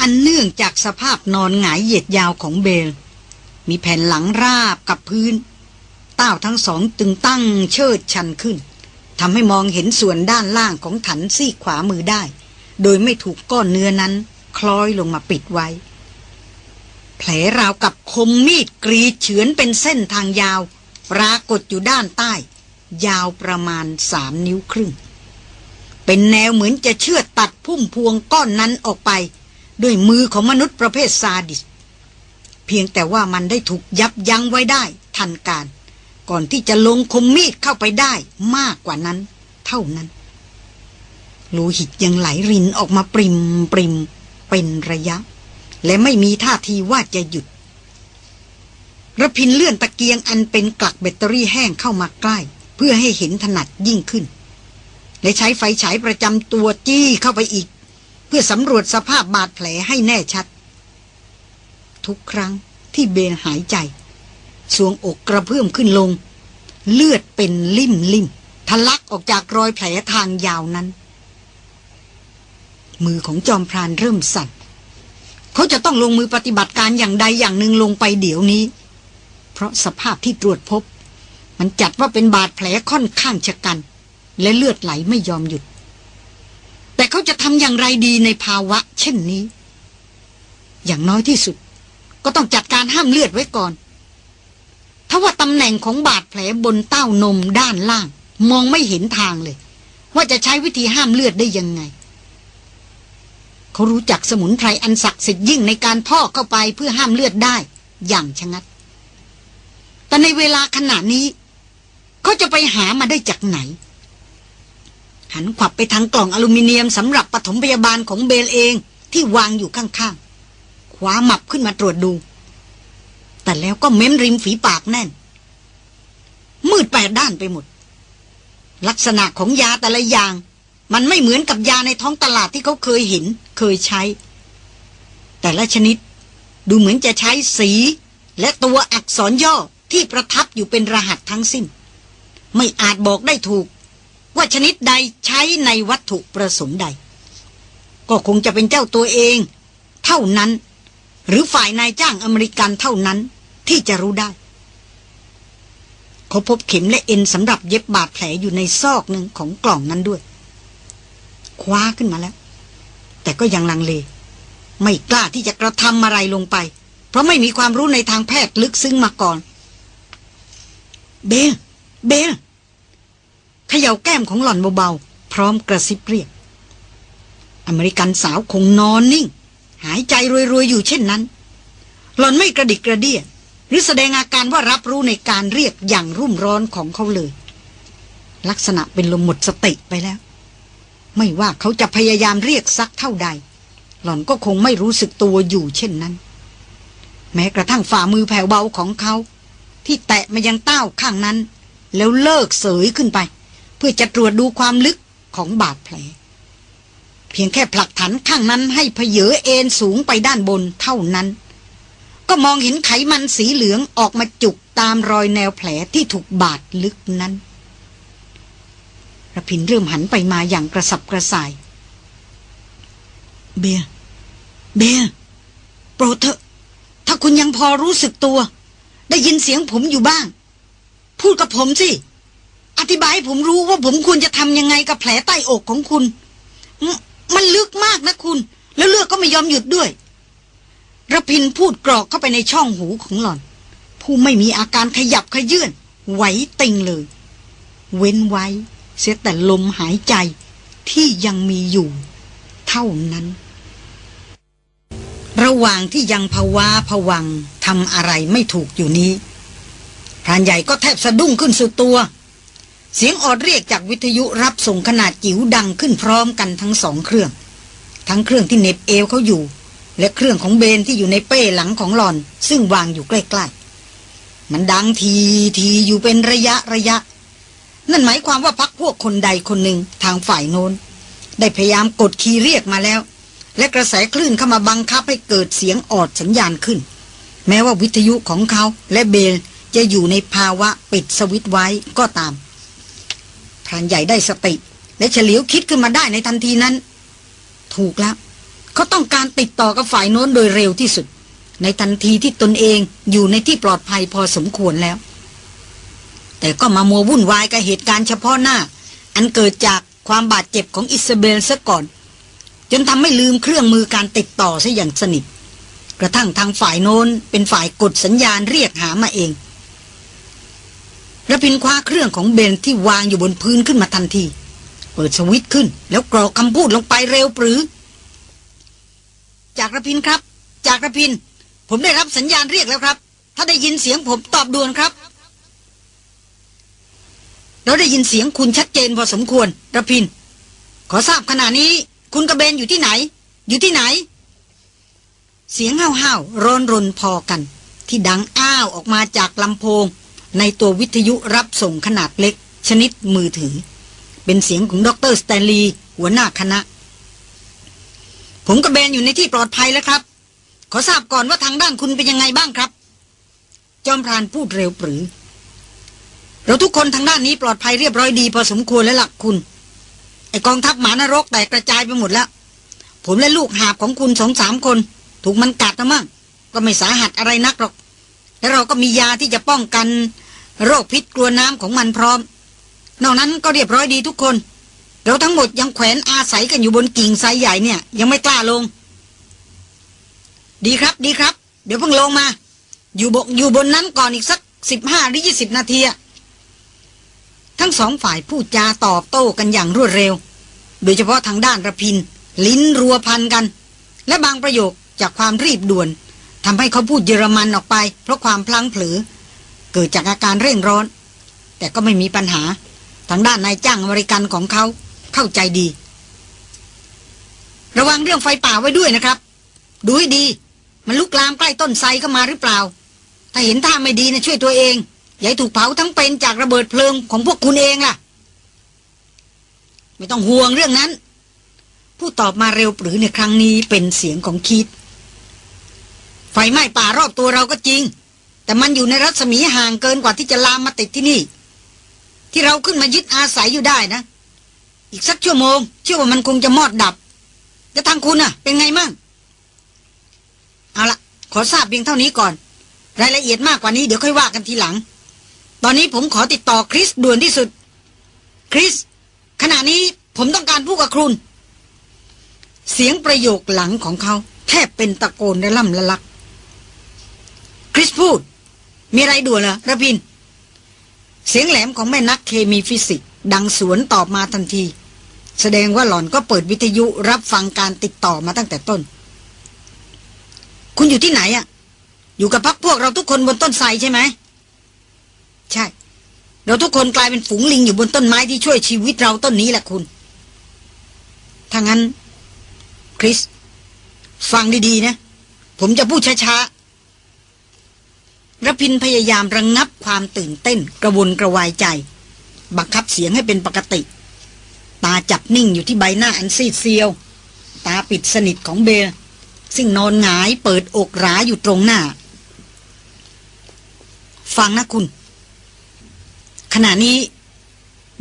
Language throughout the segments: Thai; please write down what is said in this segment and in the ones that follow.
อันเนื่องจากสภาพนอนหงายเหยียดยาวของเบล มีแผ่นหลังราบกับพื้นต้าวทั้งสองตึงตั้งเชิดชันขึ้นทำให้มองเห็นส่วนด้านล่างของถันซี่ขวามือได้ โดยไม่ถูกก้อนเนื้อนั้น คล้อยลงมาปิดไว้ แผลราวกับคมมีดกรีดเฉือนเป็นเส้นทางยาว ปรากฏอยู่ด้านใต้ ยาวประมาณสามนิ้วครึ่ง เป็นแนวเหมือนจะเชือดตัดพุ่มพวงก้อนนั้นออกไป ด้วยมือของมนุษย์ประเภทซาดิส เพียงแต่ว่ามันได้ถูกยับยั้งไว้ได้ทันการ ก่อนที่จะลงคมมีดเข้าไปได้มากกว่านั้น เท่านั้น โลหิตยังไหลรินออกมาปริมปริมเป็นระยะ และไม่มีท่าทีว่าจะหยุดระพินเลื่อนตะเกียงอันเป็นกลักแบตเตอรี่แห้งเข้ามาใกล้ เพื่อให้เห็นถนัดยิ่งขึ้น และใช้ไฟฉายประจำตัวจี้เข้าไปอีก เพื่อสำรวจสภาพบาดแผลให้แน่ชัด ทุกครั้งที่เบนหายใจ สวงอกกระเพื่อมขึ้นลง เลือดเป็นลิ่มลิ่มทะลักออกจากรอยแผลทางยาวนั้น มือของจอมพรานเริ่มสั่นเขาจะต้องลงมือปฏิบัติการอย่างใดอย่างหนึ่งลงไปเดี๋ยวนี้ เพราะสภาพที่ตรวจพบ มันจัดว่าเป็นบาดแผลค่อนข้างชะกัน และเลือดไหลไม่ยอมหยุด แต่เขาจะทำอย่างไรดีในภาวะ เช่นนี้ อย่างน้อยที่สุด ก็ต้องจัดการห้ามเลือดไว้ก่อน ถ้าว่าตำแหน่งของบาดแผลบนเต้านมด้านล่าง มองไม่เห็นทางเลย ว่าจะใช้วิธีห้ามเลือดได้ยังไง เขารู้จักสมุนไพรอันศักดิ์สิทธิ์ยิ่งในการพอกเข้าไปเพื่อห้ามเลือดได้ อย่างชะงัด แต่ในเวลาขณะนี้ เขาจะไปหามาได้จากไหน หันขวับไปทางกล่องอลูมิเนียมสำหรับปฐมพยาบาลของเบลเองที่วางอยู่ข้างๆคว้าหมับขึ้นมาตรวจดู แต่แล้วก็เม้มริมฝีปากแน่น มืดแปดด้านไปหมด ลักษณะของยาแต่ละอย่าง มันไม่เหมือนกับยาในท้องตลาดที่เขาเคยเห็น เคยใช้ แต่ละชนิดดูเหมือนจะใช้สี และตัวอักษรย่อที่ประทับอยู่เป็นรหัสทั้งสิ้น ไม่อาจบอกได้ถูก ว่าชนิดใดใช้ในวัตถุประสงค์ใด ก็คงจะเป็นเจ้าตัวเอง เท่านั้น หรือฝ่ายนายจ้างอเมริกันเท่านั้นที่จะรู้ได้เขาพบเข็มและเอ็นสำหรับเย็บบาดแผลอยู่ในซอกหนึ่งของกล่องนั้นด้วย คว้าขึ้นมาแล้ว แต่ก็ยังลังเล ไม่กล้าที่จะกระทำอะไรลงไป เพราะไม่มีความรู้ในทางแพทย์ลึกซึ้งมาก่อน เบล เบล เขย่าแก้มของหล่อนเบาๆ พร้อมกระซิบเรียก อเมริกันสาวคงนอนนิ่ง หายใจรวยๆ อยู่เช่นนั้น หล่อนไม่กระดิกกระเดี้ยหรือแสดงอาการว่ารับรู้ในการเรียกอย่างรุ่มร้อนของเขาเลย ลักษณะเป็นลมหมดสติไปแล้ว ไม่ว่าเขาจะพยายามเรียกสักเท่าใด หล่อนก็คงไม่รู้สึกตัวอยู่เช่นนั้น แม้กระทั่งฝ่ามือแผ่วเบาของเขา ที่แตะมายังเต้าข้างนั้น แล้วเลิกเสยขึ้นไป เพื่อจะตรวจดูความลึกของบาดแผล เพียงแค่ผลักถันข้างนั้นให้เพเยอเอ็นสูงไปด้านบนเท่านั้น ก็มองเห็นไขมันสีเหลืองออกมาจุกตามรอยแนวแผลที่ถูกบาดลึกนั้นระพินเริ่มหันไปมาอย่างกระสับกระส่าย เบียเบียโปรดเถอะ ถ้าคุณยังพอรู้สึกตัว ได้ยินเสียงผมอยู่บ้าง พูดกับผมสิ ธิบายให้ผมรู้ว่าผมควรจะทำยังไงกับแผลใต้อกของคุณ มันลึกมากนะคุณ แล้วเลือดก็ไม่ยอมหยุดด้วยระพินพูดกรอกเข้าไปในช่องหูของหล่อน ผู้ไม่มีอาการขยับขยื่นไหวติงเลย เว้นไว้ เสียแต่ลมหายใจที่ยังมีอยู่ เท่านั้น ระหว่างที่ยังภาวะผวังทำอะไรไม่ถูกอยู่นี้พรานใหญ่ก็แทบสะดุ้งขึ้นสุดตัว เสียงออดเรียกจากวิทยุรับส่งขนาดจิ๋วดังขึ้นพร้อมกันทั้งสองเครื่อง ทั้งเครื่องที่เน็บเอวเขาอยู่ และเครื่องของเบนที่อยู่ในเป้หลังของหลอน ซึ่งวางอยู่ใกล้ๆ มันดังทีทีอยู่เป็นระยะระยะ นั่นหมายความว่าพักพวกคนใดคนหนึ่งทางฝ่ายโน้น ได้พยายามกดคีย์เรียกมาแล้ว และกระแสคลื่นเข้ามาบังคับให้เกิดเสียงออดสัญญาณขึ้น แม้ว่าวิทยุของเขาและเบลจะอยู่ในภาวะปิดสวิตไว้ก็ตาม พรานใหญ่ได้สติ และเฉลียวคิดขึ้นมาได้ในทันทีนั้น ถูกแล้ว เขาต้องการติดต่อกับฝ่ายโน้นโดยเร็วที่สุด ในทันทีที่ตนเองอยู่ในที่ปลอดภัยพอสมควรแล้ว แต่ก็มามัววุ่นวายกับเหตุการณ์เฉพาะหน้า อันเกิดจากความบาดเจ็บของอิซาเบลซะก่อน จนทำให้ลืมเครื่องมือการติดต่อซะอย่างสนิทกระทั่งทางฝ่ายโน้นเป็นฝ่ายกดสัญญาณเรียกหามาเอง ระพินคว้าเครื่องของเบนที่วางอยู่บนพื้นขึ้นมาทันที เปิดสวิตช์ขึ้น แล้วกรอกคำพูดลงไปเร็วปรือ จากระพินครับ จากระพิน ผมได้รับสัญญาณเรียกแล้วครับ ถ้าได้ยินเสียงผมตอบด่วนครับ เราได้ยินเสียงคุณชัดเจนพอสมควร ระพิน ขอทราบขณะนี้ คุณกระเบนอยู่ที่ไหน อยู่ที่ไหน เสียงห้าวๆร้อนรนพอกัน ที่ดังอ้าวออกมาจากลำโพง ในตัววิทยุรับส่งขนาดเล็ก ชนิดมือถือ เป็นเสียงของดรสแตนลีย์หัวหน้าคณะ ผมกับเบนอยู่ในที่ปลอดภัยแล้วครับ ขอทราบก่อนว่าทางด้านคุณเป็นยังไงบ้างครับ จอมพรานพูดเร็วปรือ เราทุกคนทางด้านนี้ปลอดภัยเรียบร้อยดีพอสมควรแล้วล่ะคุณ ไอกองทัพหมานรกแตกกระจายไปหมดแล้ว ผมและลูกหาบของคุณสองสามคน ถูกมันกัดนะมั่งก็ไม่สาหัสอะไรนักหรอก และเราก็มียาที่จะป้องกัน โรคพิษกลัวน้ำของมันพร้อม นอกนั้นก็เรียบร้อยดีทุกคน เราทั้งหมดยังแขวนอาศัยกันอยู่บนกิ่งไทรใหญ่เนี่ย ยังไม่กล้าลง ดีครับดีครับ เดี๋ยวเพิ่งลงมา อยู่บกอยู่บนนั้นก่อนอีกสักสิบห้าหรือยี่สิบนาทีทั้งสองฝ่ายพูดจาตอบโต้กันอย่างรวดเร็ว โดยเฉพาะทางด้านระพิน ลิ้นรัวพันกัน และบางประโยคจากความรีบด่วนทำให้เขาพูดเยอรมันออกไป เพราะความพลั้งเผลอ กิดจากอาการเร่งร้อน แต่ก็ไม่มีปัญหาทางด้านนายจ้างอเมริกันของเขาเข้าใจดี ระวังเรื่องไฟป่าไว้ด้วยนะครับ ดูให้ดี มันลุกลามใกล้ต้นไทรเข้ามาหรือเปล่า ถ้าเห็นท่าไม่ดีนะช่วยตัวเอง อย่าถูกเผาทั้งเป็นจากระเบิดเพลิงของพวกคุณเองล่ะ ไม่ต้องห่วงเรื่องนั้น ผู้ตอบมาเร็วปรือในครั้งนี้เป็นเสียงของคิดไฟไหม้ป่ารอบตัวเราก็จริง แต่มันอยู่ในรัศมีห่างเกินกว่าที่จะลามมาติดที่นี่ ที่เราขึ้นมายึดอาศัยอยู่ได้นะ อีกสักชั่วโมง เชื่อว่ามันคงจะมอดดับ แล้วทางคุณน่ะ เป็นไงมั่งเอาละขอทราบเพียงเท่านี้ก่อน รายละเอียดมากกว่านี้เดี๋ยวค่อยว่ากันทีหลัง ตอนนี้ผมขอติดต่อคริสด่วนที่สุด คริส ขณะนี้ผมต้องการพูดกับคุณเสียงประโยคหลังของเขา แทบเป็นตะโกนและล่ำละลัก คริสพูด มีอะไรด่วนเหรอระพิน เสียงแหลมของแม่นักเคมีฟิสิกดังสวนตอบมาทันที แสดงว่าหล่อนก็เปิดวิทยุรับฟังการติดต่อมาตั้งแต่ต้น คุณอยู่ที่ไหนอะอยู่กับพักพวกเราทุกคนบนต้นไทรใช่ไหม ใช่ เราทุกคนกลายเป็นฝูงลิงอยู่บนต้นไม้ที่ช่วยชีวิตเราต้นนี้แหละคุณถ้างั้น คริส ฟังดีๆนะ ผมจะพูดช้าๆ ระพินพยายามระงงับความตื่นเต้นกระวนกระวายใจ บังคับเสียงให้เป็นปกติ ตาจับนิ่งอยู่ที่ใบหน้าอันซีดเซียว ตาปิดสนิทของเบลซึ่งนอนหงายเปิดอกราอยู่ตรงหน้า ฟังนะคุณ ขณะนี้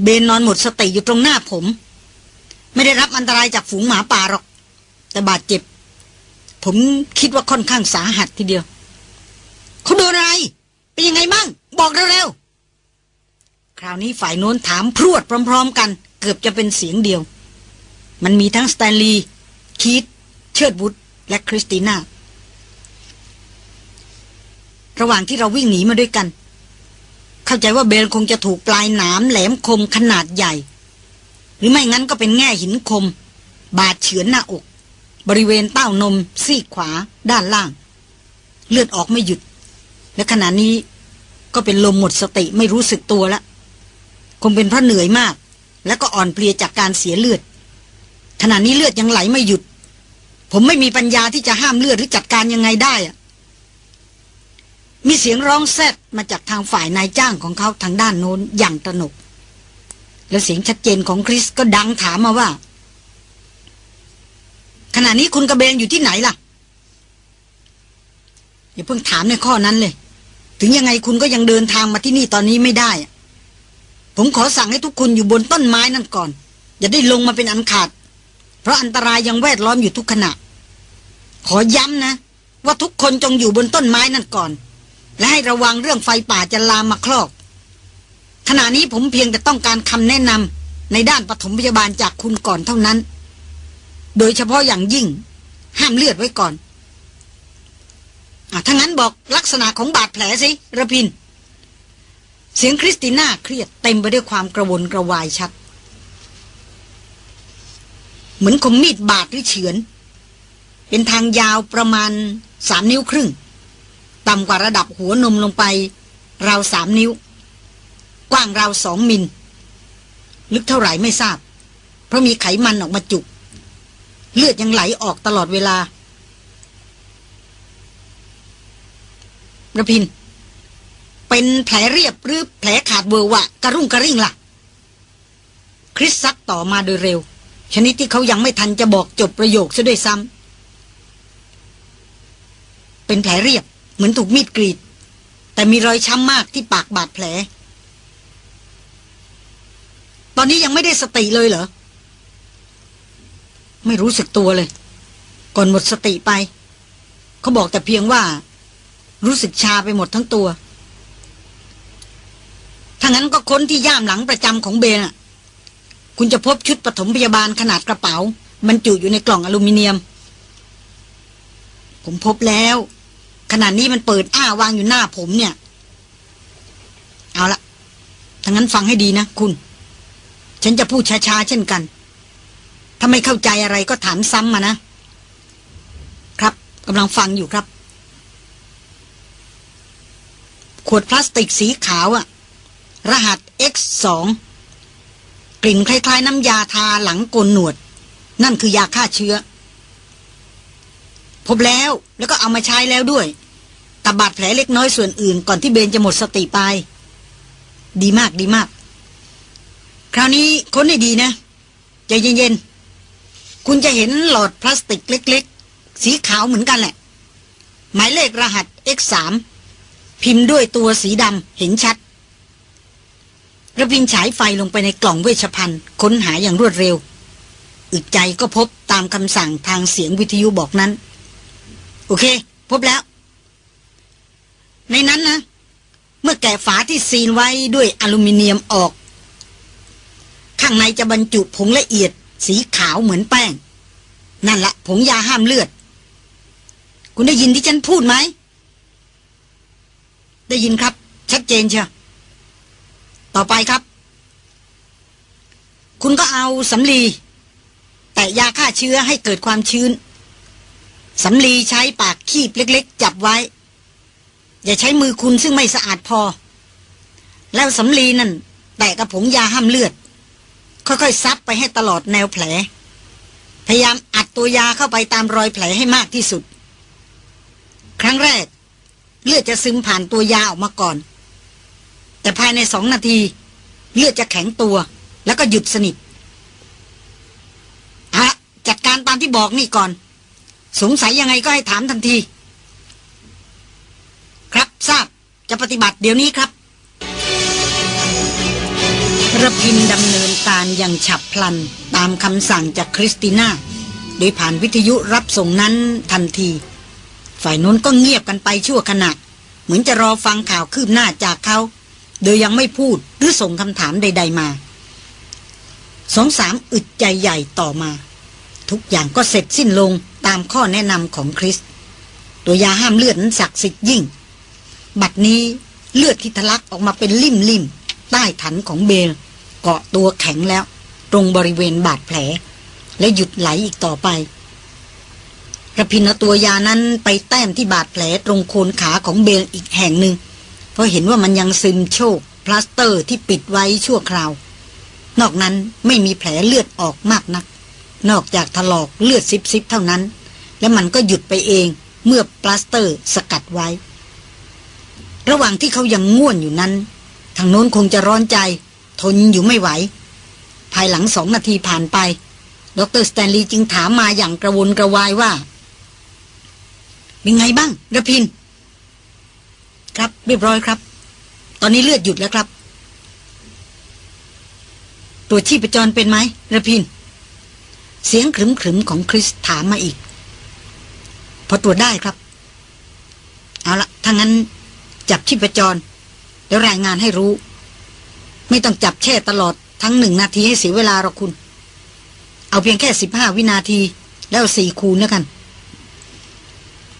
เบนนอนหมดสติอยู่ตรงหน้าผม ไม่ได้รับอันตรายจากฝูงหมาป่าหรอก แต่บาดเจ็บ ผมคิดว่าค่อนข้างสาหัสทีเดียว เขาโดนอะไร เป็นยังไงบ้าง บอกเร็วๆ คราวนี้ฝ่ายโน้นถามพรวดพร้อม ๆ กัน เกือบจะเป็นเสียงเดียว มันมีทั้งสแตนลีย์คีตเชิดวุธและคริสติน่า ระหว่างที่เราวิ่งหนีมาด้วยกัน เข้าใจว่าเบลคงจะถูกปลายหนามแหลมคมขนาดใหญ่ หรือไม่งั้นก็เป็นแง่หินคม บาดเฉือนหน้าอก บริเวณเต้านมซีกขวาด้านล่าง เลือดออกไม่หยุด และขณะนี้ก็เป็นลมหมดสติไม่รู้สึกตัวแล้วคงเป็นเพราะเหนื่อยมาก แล้วก็อ่อนเพลียจากการเสียเลือด ขณะนี้เลือดยังไหลไม่หยุด ผมไม่มีปัญญาที่จะห้ามเลือดหรือจัดการยังไงได้อะมีเสียงร้องแซดมาจากทางฝ่ายนายจ้างของเขาทางด้านโน้นอย่างตระหนก แล้วเสียงชัดเจนของคริสก็ดังถามมาว่า ขณะนี้คุณกระเบนอยู่ที่ไหนล่ะ อย่าเพิ่งถามในข้อนั้นเลย ถึงยังไงคุณก็ยังเดินทางมาที่นี่ตอนนี้ไม่ได้ ผมขอสั่งให้ทุกคนอยู่บนต้นไม้นั่นก่อน อย่าได้ลงมาเป็นอันขาด เพราะอันตรายยังแวดล้อมอยู่ทุกขณะ ขอย้ำนะ ว่าทุกคนจงอยู่บนต้นไม้นั่นก่อน และให้ระวังเรื่องไฟป่าจะลามมาคลอก ขณะนี้ผมเพียงแต่ต้องการคำแนะนำในด้านปฐมพยาบาลจากคุณก่อนเท่านั้น โดยเฉพาะอย่างยิ่ง ห้ามเลือดไว้ก่อน ถ้างั้นบอกลักษณะของบาดแผลสิระพิน เสียงคริสติน่าเครียดเต็มไปด้วยความกระวนกระวายชัด เหมือนคมมีดบาดหรือเฉือน เป็นทางยาวประมาณสามนิ้วครึ่ง ต่ำกว่าระดับหัวนมลงไป ราวสามนิ้ว กว้างราวสองมิล ลึกเท่าไหร่ไม่ทราบ เพราะมีไขมันออกมาจุก เลือดยังไหลออกตลอดเวลา ระพิน เป็นแผลเรียบหรือแผลขาดเวอร์วะกระรุ่งกระริ่งล่ะ คริสซักต่อมาโดยเร็ว ชนิดที่เขายังไม่ทันจะบอกจบประโยคซะด้วยซ้ำเป็นแผลเรียบเหมือนถูกมีดกรีด แต่มีรอยช้ำมากที่ปากบาดแผล ตอนนี้ยังไม่ได้สติเลยเหรอ ไม่รู้สึกตัวเลย ก่อนหมดสติไป เขาบอกแต่เพียงว่า รู้สึกชาไปหมดทั้งตัวถ้างั้นก็ค้นที่ย่ามหลังประจำของเบนอะคุณจะพบชุดปฐมพยาบาลขนาดกระเป๋า บรรจุอยู่ในกล่องอลูมิเนียม ผมพบแล้ว ขนาดนี้มันเปิดอ้าวางอยู่หน้าผมเนี่ย เอาละถ้างั้นฟังให้ดีนะคุณ ฉันจะพูดช้าๆเช่นกัน ถ้าไม่เข้าใจอะไรก็ถามซ้ำมานะ ครับกำลังฟังอยู่ครับ ขวดพลาสติกสีขาวอะรหัส X2 กลิ่นคล้าย ๆ น้ำยาทาหลังโกนหนวด นั่นคือยาฆ่าเชื้อ พบแล้วแล้วก็เอามาใช้แล้วด้วยกับบาดแผลเล็กน้อยส่วนอื่นก่อนที่เบนจะหมดสติไป ดีมากดีมาก คราวนี้ค้นให้ดีนะใจเย็นๆ คุณจะเห็นหลอดพลาสติกเล็ก ๆ สีขาวเหมือนกันแหละ หมายเลขรหัส X3 พิมพ์ด้วยตัวสีดำเห็นชัดระพินฉายไฟลงไปในกล่องเวชภัณฑ์ค้นหาอย่างรวดเร็ว อึดใจก็พบตามคำสั่งทางเสียงวิทยุบอกนั้น โอเค พบแล้ว ในนั้นนะ เมื่อแกะฝาที่ซีนไว้ด้วยอลูมิเนียมออก ข้างในจะบรรจุผงละเอียด สีขาวเหมือนแป้ง นั่นละผงยาห้ามเลือด คุณได้ยินที่ฉันพูดไหม ได้ยินครับ ชัดเจนเชียวต่อไปครับ คุณก็เอาสำลี แต่ยาฆ่าเชื้อให้เกิดความชื้นสำลีใช้ปากคีบเล็ก ๆ จับไว้ อย่าใช้มือคุณซึ่งไม่สะอาดพอ แล้วสำลีนั่นแตะกับผงยาห้ามเลือด ค่อยๆซับไปให้ตลอดแนวแผล พยายามอัดตัวยาเข้าไปตามรอยแผลให้มากที่สุด ครั้งแรก เลือดจะซึมผ่านตัวยาออกมาก่อน แต่ภายในสองนาที เลือดจะแข็งตัว แล้วก็หยุดสนิทอะจัดการตามที่บอกนี่ก่อน สงสัยยังไงก็ให้ถามทันที ครับทราบจะปฏิบัติเดี๋ยวนี้ครับระพินดำเนินการอย่างฉับพลันตามคำสั่งจากคริสติน่า โดยผ่านวิทยุรับส่งนั้นทันที ฝ่ายนู้นก็เงียบกันไปชั่วขณะ เหมือนจะรอฟังข่าวคืบหน้าจากเขา โดยยังไม่พูดหรือส่งคำถามใด ๆมาสองสามอึดใจใหญ่ต่อมา ทุกอย่างก็เสร็จสิ้นลงตามข้อแนะนำของคริส ตัวยาห้ามเลือดนั้นศักดิ์สิทธิ์ยิ่ง บัดนี้เลือดที่ทะลักออกมาเป็นลิ่มลิ่มใต้ถันของเบล เกาะตัวแข็งแล้ว ตรงบริเวณบาดแผล และหยุดไหลอีกต่อไป รพินทร์นำตัวยานั้นไปแต้มที่บาดแผลตรงโคนขาของเบลอีกแห่งหนึ่ง เพราะเห็นว่ามันยังซึมโชกพลาสเตอร์ที่ปิดไว้ชั่วคราวนอกนั้นไม่มีแผลเลือดออกมากนัก นอกจากถลอกเลือดซิบๆเท่านั้น และมันก็หยุดไปเองเมื่อพลาสเตอร์สกัดไว้ ระหว่างที่เขายังง่วนอยู่นั้น ทางโน้นคงจะร้อนใจ ทนอยู่ไม่ไหว ภายหลังสองนาทีผ่านไป ดรสแตนลีย์จึงถามมาอย่างกระวนกระวายว่า เป็นไงบ้างระพิน ครับเรียบร้อยครับ ตอนนี้เลือดหยุดแล้วครับตัวชีพจรเป็นไหมระพิน เสียงขรึมๆของคริสถามมาอีก พอตรวจได้ครับ เอาละถ้างั้น จับชีพจร แล้วรายงานให้รู้ ไม่ต้องจับแช่ตลอดทั้งหนึ่งนาทีให้เสียเวลาหรอกคุณ เอาเพียงแค่สิบห้าวินาทีแล้วสี่คูณแล้วกัน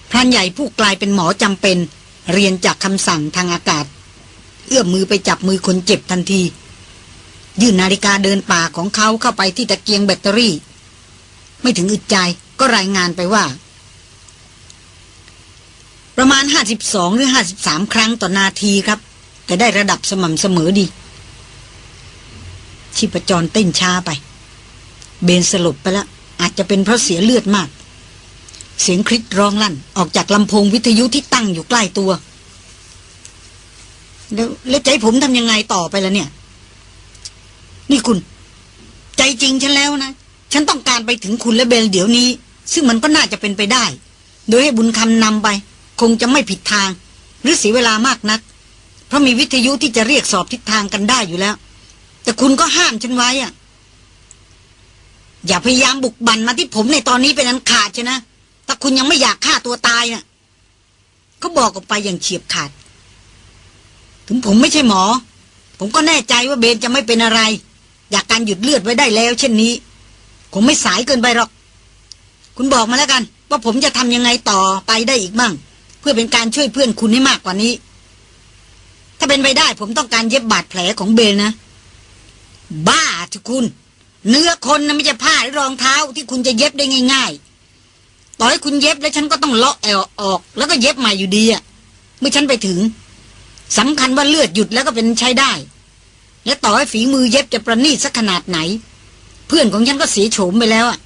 พรานใหญ่ผู้กลายเป็นหมอจำเป็น เรียนจากคำสั่งทางอากาศ เอื้อมมือไปจับมือคนเจ็บทันที ยื่นนาฬิกาเดินป่าของเขาเข้าไปที่ตะเกียงแบตเตอรี่ ไม่ถึงอึดใจก็รายงานไปว่า ประมาณ 52 หรือ 53 ครั้งต่อนาทีครับ แต่ได้ระดับสม่ำเสมอดี ชีพจรเต้นช้าไป เบนสลบไปแล้วอาจจะเป็นเพราะเสียเลือดมาก เสียงคริสร้องลั่น ออกจากลำโพงวิทยุที่ตั้งอยู่ใกล้ตัวแล้วแล้วใจผมทำยังไงต่อไปละเนี่ย นี่คุณ ใจจริงฉันแล้วนะ ฉันต้องการไปถึงคุณและเบลเดี๋ยวนี้ ซึ่งมันก็น่าจะเป็นไปได้ โดยให้บุญคำนำไป คงจะไม่ผิดทาง หรือเสียเวลามากนัก เพราะมีวิทยุที่จะเรียกสอบทิศทางกันได้อยู่แล้ว แต่คุณก็ห้ามฉันไว้อะอย่าพยายามบุกบันมาที่ผมในตอนนี้เป็นอันขาดใช่นะ ถ้าคุณยังไม่อยากฆ่าตัวตายนะ่ะเขาบอกออกไปอย่างเฉียบขาด ถึงผมไม่ใช่หมอ ผมก็แน่ใจว่าเบนจะไม่เป็นอะไร อยากการหยุดเลือดไว้ได้แล้ว เช่นนี้คงไม่สายเกินไปหรอก คุณบอกมาแล้วกัน ว่าผมจะทำยังไงต่อไปได้อีกมั่ง เพื่อเป็นการช่วยเพื่อนคุณให้มากกว่านี้ ถ้าเป็นไปได้ผมต้องการเย็บบาดแผลของเบลนะ บ้าทุกคุณ เนื้อคนนะไม่ใช่ผ้าหรือรองเท้าที่คุณจะเย็บได้ง่าย ๆ ต่อให้คุณเย็บแล้วฉันก็ต้องเลาะแอลออก แล้วก็เย็บใหม่อยู่ดีอะเมื่อฉันไปถึงสำคัญว่าเลือดหยุดแล้วก็เป็นใช้ได้ และต่อให้ฝีมือเย็บจะประณีตสักขนาดไหน เพื่อนของฉันก็เสียโฉมไปแล้วอะ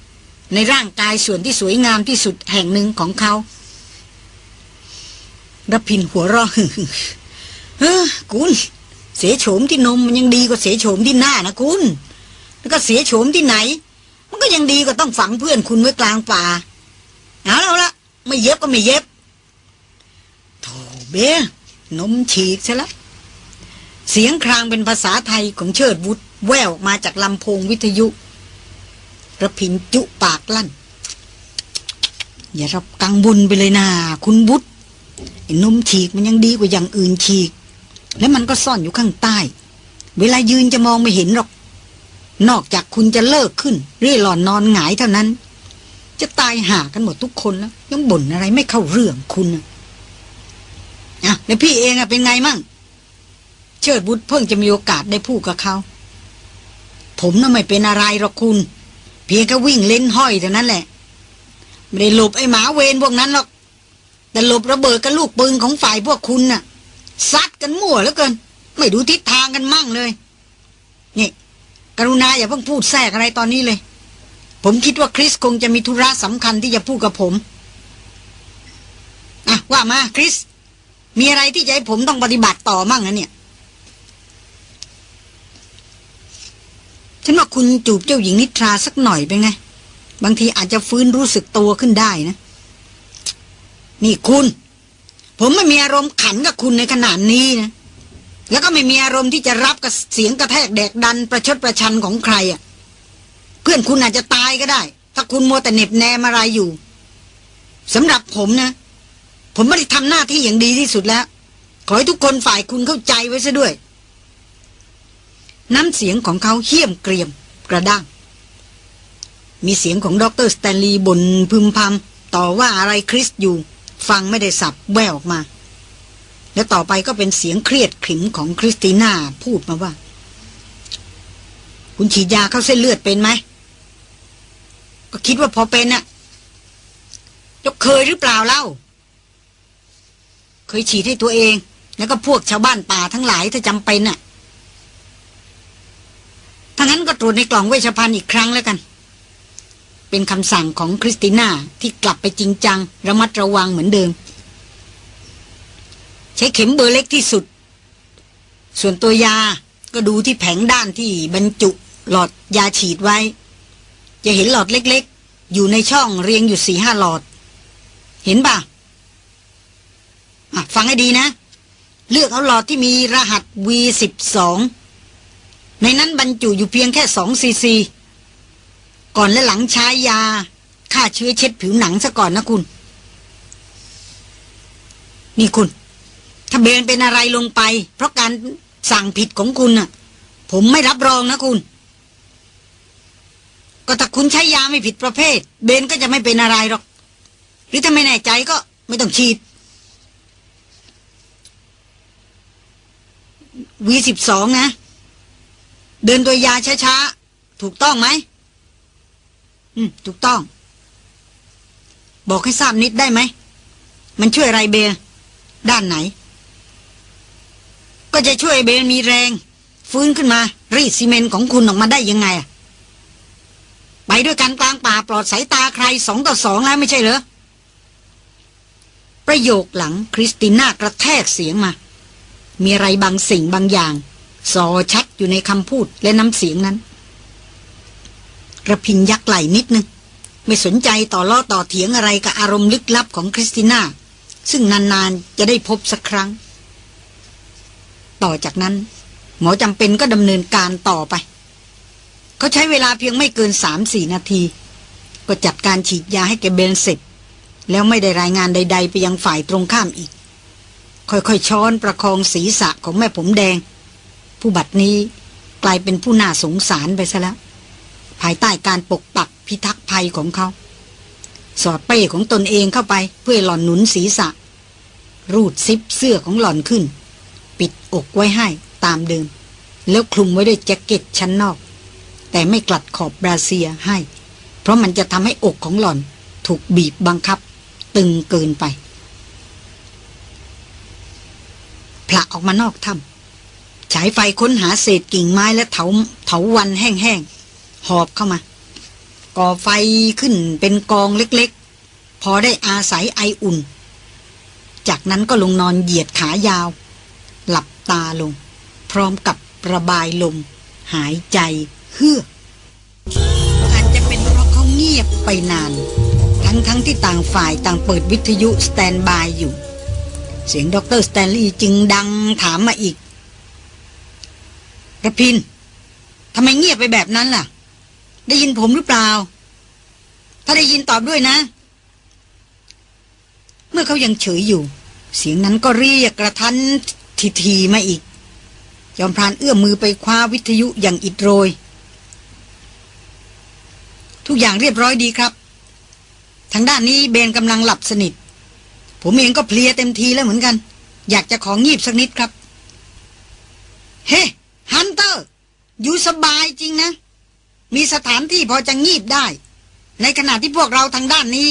ในร่างกายส่วนที่สวยงามที่สุดแห่งหนึ่งของเขารพินหัวเราะเฮ้อคุณเสียโฉมที่นมมันยังดีกว่าเสียโฉมที่หน้านะคุณ แล้วก็เสียโฉมที่ไหน มันก็ยังดีกว่าต้องฝังเพื่อนคุณไว้กลางป่า เอาแล้วละไม่เย็บก็ไม่เย็บโธ่เบ้นมฉีกซะละเสียงครางเป็นภาษาไทยของเชิดวุฒแววมาจากลำโพงวิทยุกระพินจุปากลั่น อย่ารับกังบุญไปเลยนะคุณบุตรไอ้นมฉีกมันยังดีกว่าอย่างอื่นฉีก และมันก็ซ่อนอยู่ข้างใต้ เวลายืนจะมองไม่เห็นหรอก นอกจากคุณจะเลิกขึ้นเรื่อหล่อนนอนหงายเท่านั้น จะตายหากันหมดทุกคนแล้ว ยังบ่นอะไรไม่เข้าเรื่องคุณนะอะแล้วพี่เองอะเป็นไงมั่ง เชิดบุตรเพิ่งจะมีโอกาสได้พูดกับเขา ผมน่ะไม่เป็นอะไรหรอกคุณ เพียงแค่วิ่งเล่นห้อยเท่านั้นแหละ ไม่ได้หลบไอ้หมาเวนพวกนั้นหรอก แต่หลบระเบิดกับลูกปืนของฝ่ายพวกคุณน่ะซัดกันมั่วแล้วเกิน ไม่ดูทิศทางกันมั่งเลย นี่ กรุณาอย่าเพิ่งพูดแทรกอะไรตอนนี้เลย ผมคิดว่าคริสคงจะมีธุระสำคัญที่จะพูดกับผมอะว่ามาคริส มีอะไรที่จะให้ผมต้องปฏิบัติต่อมั่งนะเนี่ย ฉันว่าคุณจูบเจ้าหญิงนิทราสักหน่อยเป็นไง บางทีอาจจะฟื้นรู้สึกตัวขึ้นได้นะ นี่คุณ ผมไม่มีอารมณ์ขันกับคุณในขนาดนี้นะ แล้วก็ไม่มีอารมณ์ที่จะรับกับเสียงกระแทกแดกดันประชดประชันของใครอะ่ะ เพื่อนคุณอาจจะตายก็ได้ ถ้าคุณมัวแต่เหน็บแนมอะไรอยู่สำหรับผมนะ ผมไม่ได้ทำหน้าที่อย่างดีที่สุดแล้ว ขอให้ทุกคนฝ่ายคุณเข้าใจไว้ซะด้วย น้ำเสียงของเขาเหี้ยมเกรียมกระด้าง มีเสียงของดรสแตนลีย์บ่นพึมพำต่อว่าอะไรคริสอยู่ ฟังไม่ได้สับแววออกมา แล้วต่อไปก็เป็นเสียงเครียดขึมของคริสติน่าพูดมาว่า คุณฉีดยาเข้าเส้นเลือดเป็นไหม ก็คิดว่าพอเป็นน่ะยกเคยหรือเปล่าเล่า เคยฉีดให้ตัวเอง แล้วก็พวกชาวบ้านป่าทั้งหลายถ้าจำเป็นน่ะถ้างั้นก็ตรวจในกล่องเวชภัณฑ์อีกครั้งแล้วกัน เป็นคำสั่งของคริสติน่าที่กลับไปจริงจัง ระมัดระวังเหมือนเดิม ใช้เข็มเบอร์เล็กที่สุด ส่วนตัวยาก็ดูที่แผงด้านที่บรรจุหลอดยาฉีดไว้ จะเห็นหลอดเล็กๆ อยู่ในช่องเรียงอยู่สี่ห้าหลอด เห็นป่ะฟังให้ดีนะ เลือกเอาหลอดที่มีรหัส V12 ในนั้นบรรจุอยู่เพียงแค่สองซีซีก่อนและหลังใช้ยาฆ่าเชื้อเช็ดผิวหนังซะก่อนนะคุณ นี่คุณ ถ้าเบนเป็นอะไรลงไป เพราะการสั่งผิดของคุณน่ะ ผมไม่รับรองนะคุณ ก็ถ้าคุณใช้ยาไม่ผิดประเภท เบนก็จะไม่เป็นอะไรหรอก หรือถ้าไม่แน่ใจก็ไม่ต้องฉีดวีสิบสองนะ เดินตัวยาช้าๆ ถูกต้องไหม อืม ถูกต้อง บอกให้ทราบนิดได้ไหม มันช่วยอะไรเบลด้านไหน ก็จะช่วยเบลมีแรง ฟื้นขึ้นมา รีดซีเมนต์ของคุณออกมาได้ยังไงอะ ไปด้วยกันกลางป่าปลอดสายตาใครสองต่อสองแล้วไม่ใช่เหรอ ประโยคหลังคริสติน่ากระแทกเสียงมา มีอะไรบางสิ่งบางอย่างสอชัดอยู่ในคำพูดและน้ำเสียงนั้นระพินยักไหลนิดนึง ไม่สนใจต่อล้อต่อเถียงอะไรกับอารมณ์ลึกลับของคริสติน่า ซึ่งนานๆจะได้พบสักครั้ง ต่อจากนั้น หมอจำเป็นก็ดำเนินการต่อไป เขาใช้เวลาเพียงไม่เกินสามสี่นาที ก็จัดการฉีดยาให้แกเบนเสร็จ แล้วไม่ได้รายงานใด ๆ ไปยังฝ่ายตรงข้ามอีก ค่อยๆช้อนประคองศีรษะของแม่ผมแดง ผู้บัดนี้กลายเป็นผู้น่าสงสารไปซะแล้ว ภายใต้การปกปักพิทักษ์ภัยของเขา สอดเป้ของตนเองเข้าไปเพื่อหล่อนหนุนศีรษะ รูดซิปเสื้อของหล่อนขึ้น ปิดอกไว้ให้ตามเดิม แล้วคลุมไว้ด้วยแจ็คเก็ตชั้นนอก แต่ไม่กลัดขอบบราเซียให้ เพราะมันจะทำให้อกของหล่อน ถูกบีบบังคับ ตึงเกินไปผละออกมานอกถ้ำฉายไฟค้นหาเศษกิ่งไม้และเถาเถาวันแห้งๆ หอบเข้ามา ก่อไฟขึ้นเป็นกองเล็กๆ พอได้อาศัยไออุ่น จากนั้นก็ลงนอนเหยียดขายาว หลับตาลง พร้อมกับระบายลม หายใจ เฮือกอาจจะเป็นเพราะเขาเงียบไปนาน ทั้งๆทที่ต่างฝ่ายต่างเปิดวิทยุสแตนบายอยู่ เสียงด็ออเตร์สแตนลีย์จึงดังถามมาอีกระพินทำไมเงียบไปแบบนั้นล่ะ ได้ยินผมหรือเปล่า ถ้าได้ยินตอบด้วยนะ เมื่อเขายังเฉยอยู่ เสียงนั้นก็เรียกกระทันทีทีมาอีก ยอมพรานเอื้อมมือไปคว้าวิทยุอย่างอิดโรย ทุกอย่างเรียบร้อยดีครับ ทางด้านนี้เบนกำลังหลับสนิท ผมเองก็เพลียเต็มทีแล้วเหมือนกัน อยากจะของงีบสักนิดครับ เฮ้ฮันเตอร์ อยู่สบายจริงนะ มีสถานที่พอจะงีบได้ ในขณะที่พวกเราทางด้านนี้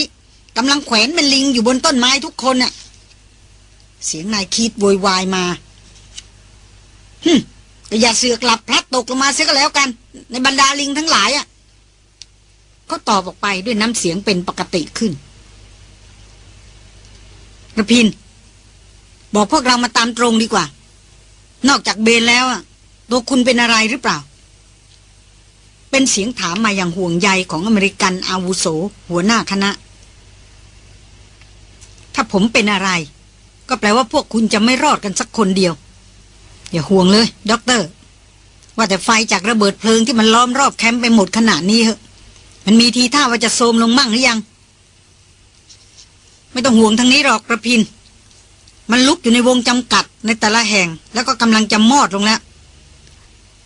กำลังแขวนเป็นลิงอยู่บนต้นไม้ทุกคนน่ะ เสียงนายคีดโวยวายมาฮึอย่าเสือกหลับพลัดตกลงมาเสียก็แล้วกัน ในบรรดาลิงทั้งหลายอะ ขาตอบออกไปด้วยน้ำเสียงเป็นปกติขึ้นระพิน บอกพวกเรามาตามตรงดีกว่า นอกจากเบนแล้วอะตัวคุณเป็นอะไรหรือเปล่า เป็นเสียงถามมาอย่างห่วงใยของอเมริกันอาวุโส หัวหน้าคณะ ถ้าผมเป็นอะไร ก็แปลว่าพวกคุณจะไม่รอดกันสักคนเดียว อย่าห่วงเลย ด็อกเตอร์ ว่าแต่ไฟจากระเบิดเพลิงที่มันล้อมรอบแคมป์ไปหมดขนาดนี้เหอะ มันมีทีท่าว่าจะโทรมลงมั่งหรือยัง ไม่ต้องห่วงทางนี้หรอกรพินทร์ มันลุกอยู่ในวงจำกัดในแต่ละแห่ง แล้วก็กำลังจะมอดลงแล้ว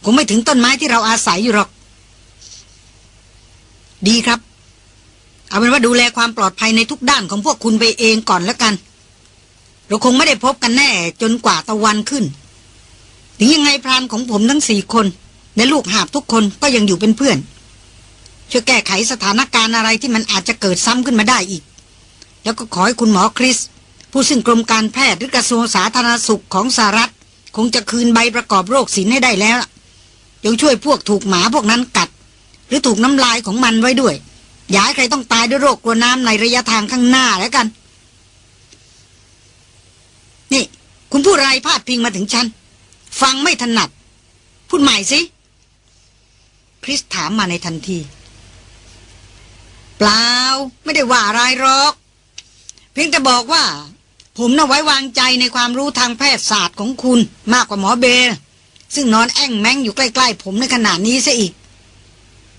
คงไม่ถึงต้นไม้ที่เราอาศัยอยู่หรอก ดีครับ เอาเป็นว่าดูแลความปลอดภัยในทุกด้านของพวกคุณไปเองก่อนแล้วกัน เราคงไม่ได้พบกันแน่จนกว่าตะวันขึ้น ถึงยังไงพรานของผมทั้งสี่คน และลูกหาบทุกคนก็ยังอยู่เป็นเพื่อน ช่วยแก้ไขสถานการณ์อะไรที่มันอาจจะเกิดซ้ำขึ้นมาได้อีก แล้วก็ขอให้คุณหมอคริส ผู้ซึ่งกรมการแพทย์หรือกระทรวงสาธารณสุขของสหรัฐ คงจะคืนใบประกอบโรคศิลให้ได้แล้วจงช่วยพวกถูกหมาพวกนั้นกัด หรือถูกน้ำลายของมันไว้ด้วย อย่าให้ใครต้องตายด้วยโรคกลัวน้ำในระยะทางข้างหน้าแล้วกัน นี่ คุณพูดอะไรพาดพิงมาถึงฉัน ฟังไม่ถนัด พูดใหม่สิ คริสถามมาในทันที เปล่าไม่ได้ว่าอะไรหรอก เพียงแต่บอกว่า ผมน่ะไว้วางใจในความรู้ทางแพทยศาสตร์ของคุณมากกว่าหมอเบลซึ่งนอนแอ่งแมงอยู่ใกล้ๆ ผมในขณะนี้ซะอีก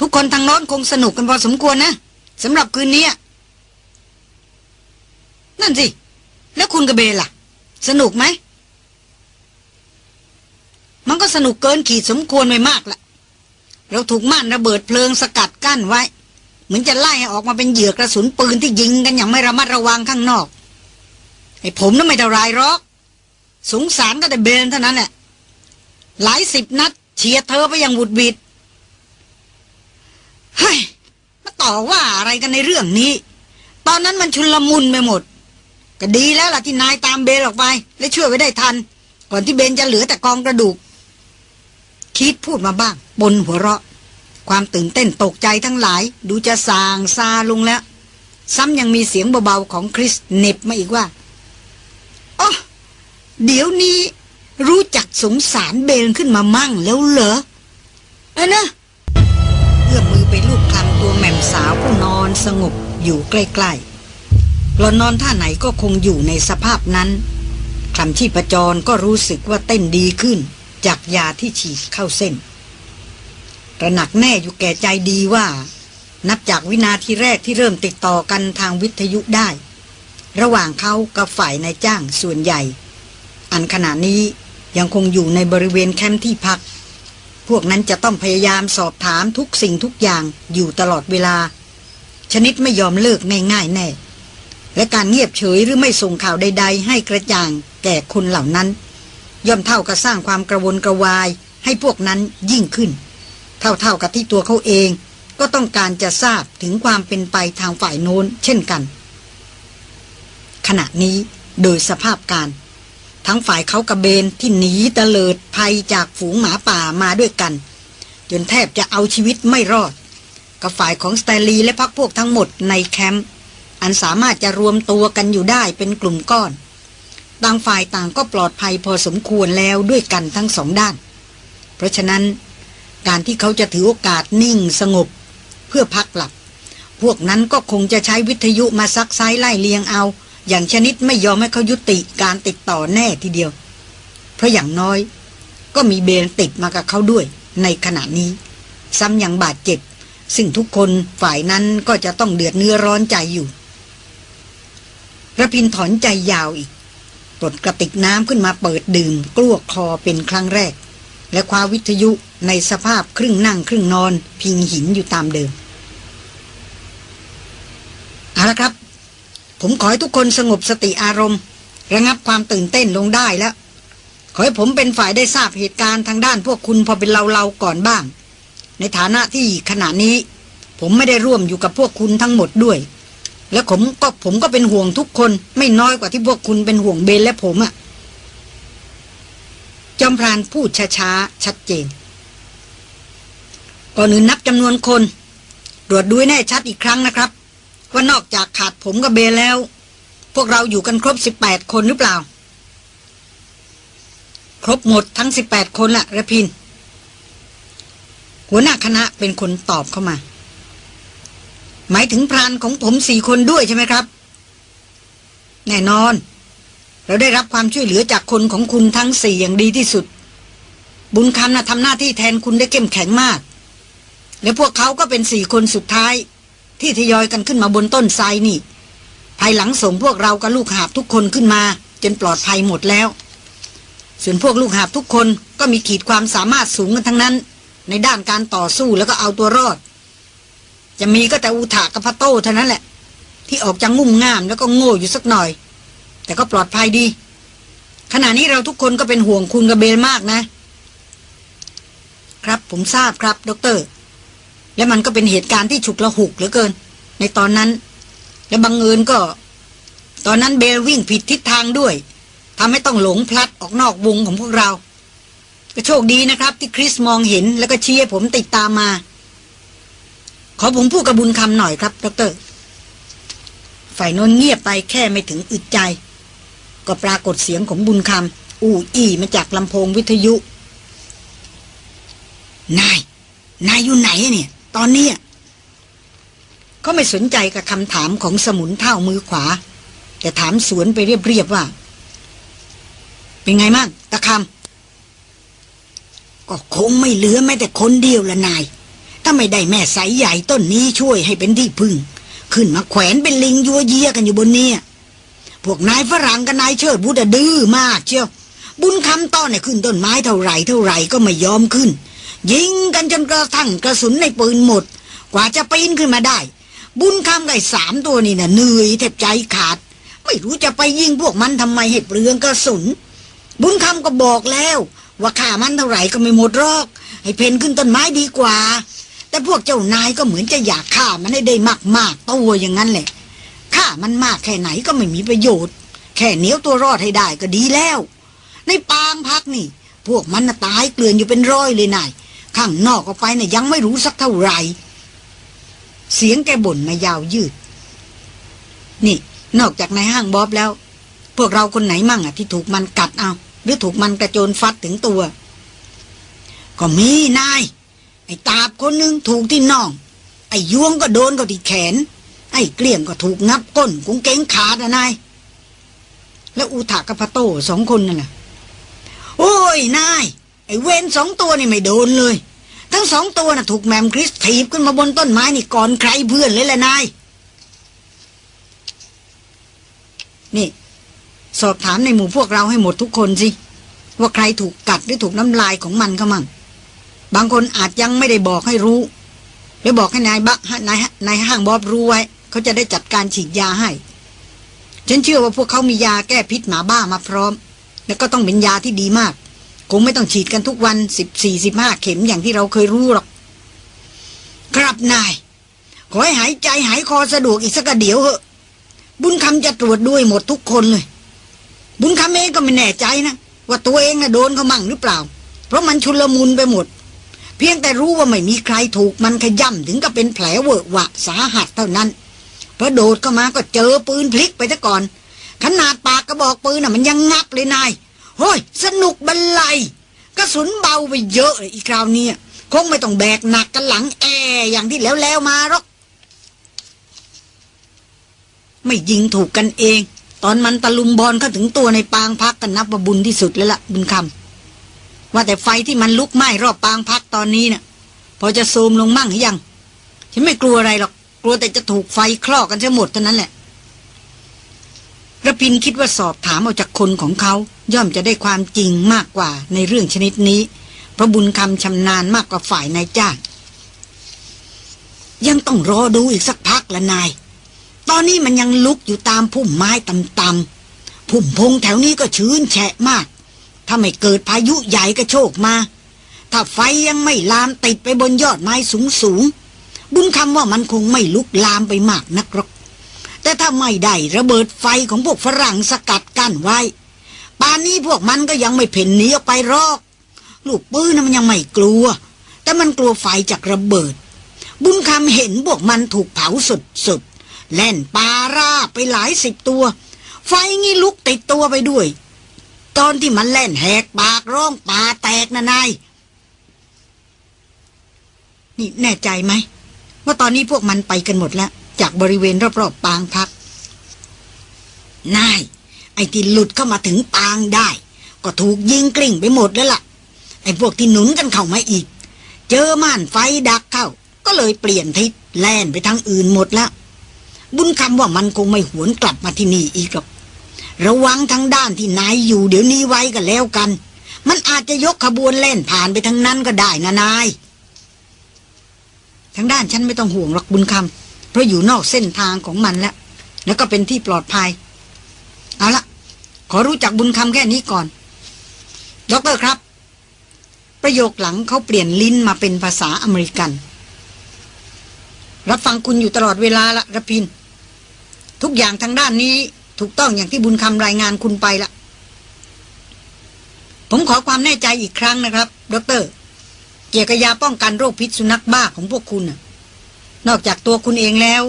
ทุกคนทางโน้นคงสนุกกันพอสมควรนะสำหรับคืนนี้นั่นสิ แล้วคุณกระเบลล่ะ สนุกไหม มันก็สนุกเกินขีดสมควรไปมากละเราถูกม่านระเบิดเพลิงสกัดกั้นไว้ เหมือนจะไล่ให้ออกมาเป็นเหยื่อกระสุนปืนที่ยิงกันอย่างไม่ระมัดระวังข้างนอก ไอ้ผมนั้นไม่เท่าไรหรอก สงสารก็แต่เบนเท่านั้นแหละหลายสิบนัดเฉียดเธอไปอย่างบุดบิดเฮ้ยมาต่อว่าอะไรกันในเรื่องนี้ ตอนนั้นมันชุนลมุนไปหมด ก็ดีแล้วล่ะที่นายตามเบนออกไป และช่วยไว้ได้ทัน ก่อนที่เบนจะเหลือแต่กองกระดูกคิดพูดมาบ้าง บนหัวเราะ ความตื่นเต้นตกใจทั้งหลาย ดูจะสางซาลงแล้ว ซ้ำยังมีเสียงเบาๆของคริสเน็บมาอีกว่าอ๋อเดี๋ยวนี้รู้จักสงสารเบนขึ้นมามั่งแล้วเหรอเออนะเอื้อมมือไปลูบคลำตัวแม่มสาวผู้นอนสงบอยู่ใกล้ๆหลอนนอนท่าไหนก็คงอยู่ในสภาพนั้นคลำชีพจรก็รู้สึกว่าเต้นดีขึ้น จากยาที่ฉีดเข้าเส้น ระหนักแน่อยู่แก่ใจดีว่า นับจากวินาทีแรกที่เริ่มติดต่อกันทางวิทยุได้ ระหว่างเขากับฝ่ายนายจ้างส่วนใหญ่ อันขณะนี้ยังคงอยู่ในบริเวณแคมป์ที่พัก พวกนั้นจะต้องพยายามสอบถามทุกสิ่งทุกอย่างอยู่ตลอดเวลา ชนิดไม่ยอมเลิกง่ายๆแน่ และการเงียบเฉยหรือไม่ส่งข่าวใด ๆ ให้กระจ่างแก่คนเหล่านั้น ย่อมเท่ากับสร้างความกระวนกระวายให้พวกนั้นยิ่งขึ้น เท่าๆกับที่ตัวเขาเอง ก็ต้องการจะทราบถึงความเป็นไปทางฝ่ายโน้นเช่นกัน ขณะนี้โดยสภาพการ ทั้งฝ่ายเขากระเบนที่หนีเลิดภัยจากฝูงหมาป่ามาด้วยกัน จนแทบจะเอาชีวิตไม่รอด กับฝ่ายของสแตลีและพักพวกทั้งหมดในแคมป์อันสามารถจะรวมตัวกันอยู่ได้เป็นกลุ่มก้อนต่างฝ่ายต่างก็ปลอดภัยพอสมควรแล้วด้วยกันทั้งสองด้าน เพราะฉะนั้น การที่เขาจะถือโอกาสนิ่งสงบ เพื่อพักหลับ พวกนั้นก็คงจะใช้วิทยุมาซักไซไล่เลียงเอา อย่างชนิดไม่ยอมให้เขายุติการติดต่อแน่ทีเดียว เพราะอย่างน้อย ก็มีเบนติดมากับเขาด้วย ในขณะนี้ ซ้ำยังบาดเจ็บ ซึ่งทุกคนฝ่ายนั้นก็จะต้องเดือดเนื้อร้อนใจอยู่ระพินถอนใจยาวอีกปลดกระติกน้ำขึ้นมาเปิดดื่มกลั้วคอเป็นครั้งแรก และคว้าวิทยุในสภาพครึ่งนั่งครึ่งนอน พิงหินอยู่ตามเดิม เอาละครับ ผมขอให้ทุกคนสงบสติอารมณ์ ระงับความตื่นเต้นลงได้แล้ว ขอให้ผมเป็นฝ่ายได้ทราบเหตุการณ์ทางด้านพวกคุณพอเป็นเราๆก่อนบ้าง ในฐานะที่ขณะนี้ ผมไม่ได้ร่วมอยู่กับพวกคุณทั้งหมดด้วย และผมก็ผมก็เป็นห่วงทุกคนไม่น้อยกว่าที่พวกคุณเป็นห่วงเบนและผมอะ จอมพรานพูดช้าๆ ชัดเจน ก่อนอื่นนับจำนวนคน ตรวจดูแน่ชัดอีกครั้งนะครับ ว่านอกจากขาดผมกับเบแล้ว พวกเราอยู่กันครบสิบแปดคนหรือเปล่า ครบหมดทั้งสิบแปดคนละระพิน หัวหน้าคณะเป็นคนตอบเข้ามา หมายถึงพรานของผมสี่คนด้วยใช่ไหมครับ แน่นอน เราได้รับความช่วยเหลือจากคนของคุณทั้งสี่อย่างดีที่สุด บุญคำนะ่ะทำหน้าที่แทนคุณได้เข้มแข็งมาก และพวกเขาก็เป็นสี่คนสุดท้าย ที่ทยอยกันขึ้นมาบนต้นไทรนี่ ภายหลังส่งพวกเรากับลูกหาบทุกคนขึ้นมา จนปลอดภัยหมดแล้ว ส่วนพวกลูกหาบทุกคนก็มีขีดความสามารถสูงกันทั้งนั้น ในด้านการต่อสู้แล้วก็เอาตัวรอด จะมีก็แต่อุถากับพะโต้เท่านั้นแหละ ที่ออกจากงุ่มง่ามแล้วก็โง่อยู่สักหน่อย แต่ก็ปลอดภัยดี ขณะนี้เราทุกคนก็เป็นห่วงคุณกับเบลมากนะ ครับผมทราบครับดร และมันก็เป็นเหตุการณ์ที่ฉุกละหุกเหลือเกิน ในตอนนั้น และบังเอิญก็ ตอนนั้นเบลวิ่งผิดทิศทางด้วยทำให้ต้องหลงพลัดออกนอกวงของพวกเราก็โชคดีนะครับ ที่คริสมองเห็นแล้วก็เชี้ให้ผมติดตามมา ขอผมพูดกับบุญคำหน่อยครับ ดร ฝ่ายนนเงียบไปแค่ไม่ถึงอึดใจ ก็ปรากฏเสียงของบุญคำอู้อี้มาจากลำโพงวิทยุ นาย นายอยู่ไหนเนี่ย ตอนนี้เขาไม่สนใจกับคำถามของสมุนเท่ามือขวา แต่ถามสวนไปเรียบๆว่า เป็นไงมั่งตะคำก็คงไม่เหลือแม้แต่คนเดียวละนาย ถ้าไม่ได้แม่สายใหญ่ต้นนี้ช่วยให้เป็นที่พึ่ง ขึ้นมาแขวนเป็นลิงยัวเยียกันอยู่บนเนี้ผ พวกนายฝรั่งกับนายเชิดบุตรดื้อมากเชียวบุญคำต้อนเนี่ยขึ้นต้นไม้เท่าไหร่เท่าไหร่ก็ไม่ยอมขึ้น ยิงกันจนกระทั่งกระสุนในปืนหมด กว่าจะปีนขึ้นมาได้ บุญคำไก่สามตัวนี่น่ะเหนื่อยแทบใจขาด ไม่รู้จะไปยิงพวกมันทำไมให้เปลืองกระสุน บุญคำก็บอกแล้ว ว่าข่ามันเท่าไหร่ก็ไม่หมดรอก ให้เพนขึ้นต้นไม้ดีกว่า แต่พวกเจ้านายก็เหมือนจะอยากฆ่ามันให้ได้มากๆตัวอย่างนั้นแหละ ฆ่ามันมากแค่ไหนก็ไม่มีประโยชน์ แค่เหนียวตัวรอดให้ได้ก็ดีแล้ว ในปางพักนี่ พวกมันตายเกลื่อนอยู่เป็นร้อยเลยนายข้างนอกออกไปนี่ยยังไม่รู้สักเท่าไหร่เสียงแกบ่นมายาวยืด นี่ นอกจากในห้างบ๊อบแล้ว พวกเราคนไหนมั่งอะที่ถูกมันกัดเอา หรือถูกมันกระโจนฟัดถึงตัว ก็มีนาย ไอ้ตาบคนหนึ่งถูกที่น่อง ไอ้ยวงก็โดนก็ที่แขน ไอ้เกลี่ยงก็ถูกงับก้นกุ้งเก้งขาดนะนาย แล้วอุทากับพะโตสองคนนั่นแหละโอ้ยนาย ไอ้เวนสองตัวนี่ไม่โดนเลย ทั้งสองตัวน่ะถูกแมมคริสถีบขึ้นมาบนต้นไม้นี่ก่อนใครเพื่อนเลยแหละนาย นี่สอบถามในหมู่พวกเราให้หมดทุกคนสิ ว่าใครถูกกัดหรือถูกน้ำลายของมันเขามั่งบางคนอาจยังไม่ได้บอกให้รู้ หรือบอกให้นายบะนายนายห้างบอบรู้ไว้ เขาจะได้จัดการฉีดยาให้ ฉันเชื่อว่าพวกเขามียาแก้พิษหมาบ้ามาพร้อม แล้วก็ต้องเป็นยาที่ดีมาก คงไม่ต้องฉีดกันทุกวันสิบสี่สิบห้าเข็มอย่างที่เราเคยรู้หรอก ครับนาย ขอให้หายใจหายคอสะดวกอีกสักเดี๋ยวเหอะ บุญคำจะตรวจด้วยหมดทุกคนเลย บุญคำเองก็ไม่แน่ใจนะว่าตัวเองนะโดนเขามั่งหรือเปล่า เพราะมันชุลมุนไปหมด เพียงแต่รู้ว่าไม่มีใครถูกมันขย่ำถึงกับเป็นแผลเวอะหวะสาหัสเท่านั้น พอโดดเข้ามาก็เจอปืนพลิกไปซะก่อน ขนาดปากกระบอกปืนน่ะมันยังงับเลยนายเฮ้ยสนุกบันไลกระสุนเบาไปเยอะเลยอีกคราวนี้คงไม่ต้องแบกหนักกันหลังแออย่างที่แล้วแล้วมาหรอกไม่ยิงถูกกันเอง ตอนมันตะลุมบอลเข้าถึงตัวในปางพักกันนับว่าบุญที่สุดแล้วละ่ะบุญคำว่าแต่ไฟที่มันลุกไหม้รอบปางพักตอนนี้นะ่ะพอจะซูมลงมั่งหรือยัง ฉันไม่กลัวอะไรหรอก ลัวแต่จะถูกไฟคลอกกันจะหมดเท่านั้นแหละระพินคิดว่าสอบถามเอาจากคนของเขา ย่อมจะได้ความจริงมากกว่าในเรื่องชนิดนี้ เพราะบุญคำชำนาญมากกว่าฝ่ายนายจ้างยังต้องรอดูอีกสักพักละนาย ตอนนี้มันยังลุกอยู่ตามพุ่มไม้ต่ำๆพุ่มพงแถวนี้ก็ชื้นแฉะมาก ถ้าไม่เกิดพายุใหญ่ก็โชคมา ถ้าไฟยังไม่ลามติดไปบนยอดไม้สูงๆ บุญคำว่ามันคงไม่ลุกลามไปมากนักหรอก แต่ถ้าไม่ได้ระเบิดไฟของพวกฝรั่งสกัดกั้นไว้ ป่านนี้พวกมันก็ยังไม่เพ่นหนีออกไปรอกลูกปืนมันยังไม่กลัว แต่มันกลัวไฟจากระเบิด บุญคำเห็นพวกมันถูกเผาสุดๆแล่นปาราไปหลายสิบตัว ไฟงี้ลุกติดตัวไปด้วย ตอนที่มันแล่นแหกปากร้องป่าแตกนะนายนี่แน่ใจไหม ว่าตอนนี้พวกมันไปกันหมดแล้ว จากบริเวณรอบๆปางพัก นาย ไอ้ที่หลุดเข้ามาถึงปางได้ ก็ถูกยิงกลิ่งไปหมดแล้วล่ะ ไอ้พวกที่หนุนกันเข้ามาอีก เจอม่านไฟดักเข้า ก็เลยเปลี่ยนทิศแล่นไปทางอื่นหมดแล้ว บุญคำว่ามันคงไม่หวนกลับมาที่นี่อีกหรอกระวังทางด้านที่นายอยู่เดี๋ยวนี้ไว้ก็แล้วกัน มันอาจจะยกขบวนเล่นผ่านไปทางนั้นก็ได้นะนาย ทางด้านฉันไม่ต้องห่วงหรอกบุญคำเพราะอยู่นอกเส้นทางของมันแล้ว แล้วก็เป็นที่ปลอดภัย เอาละขอรู้จักบุญคำแค่นี้ก่อน ด็อกเตอร์ครับ ประโยคหลังเขาเปลี่ยนลิ้นมาเป็นภาษาอเมริกัน รับฟังคุณอยู่ตลอดเวลาละระพิน ทุกอย่างทางด้านนี้ถูกต้องอย่างที่บุญคำรายงานคุณไปละผมขอความแน่ใจอีกครั้งนะครับ ด็อกเตอร์ กี่ยวกับยาป้องกันโรคพิษสุนัขบ้าของพวกคุณนอกจากตัวคุณเองแล้ว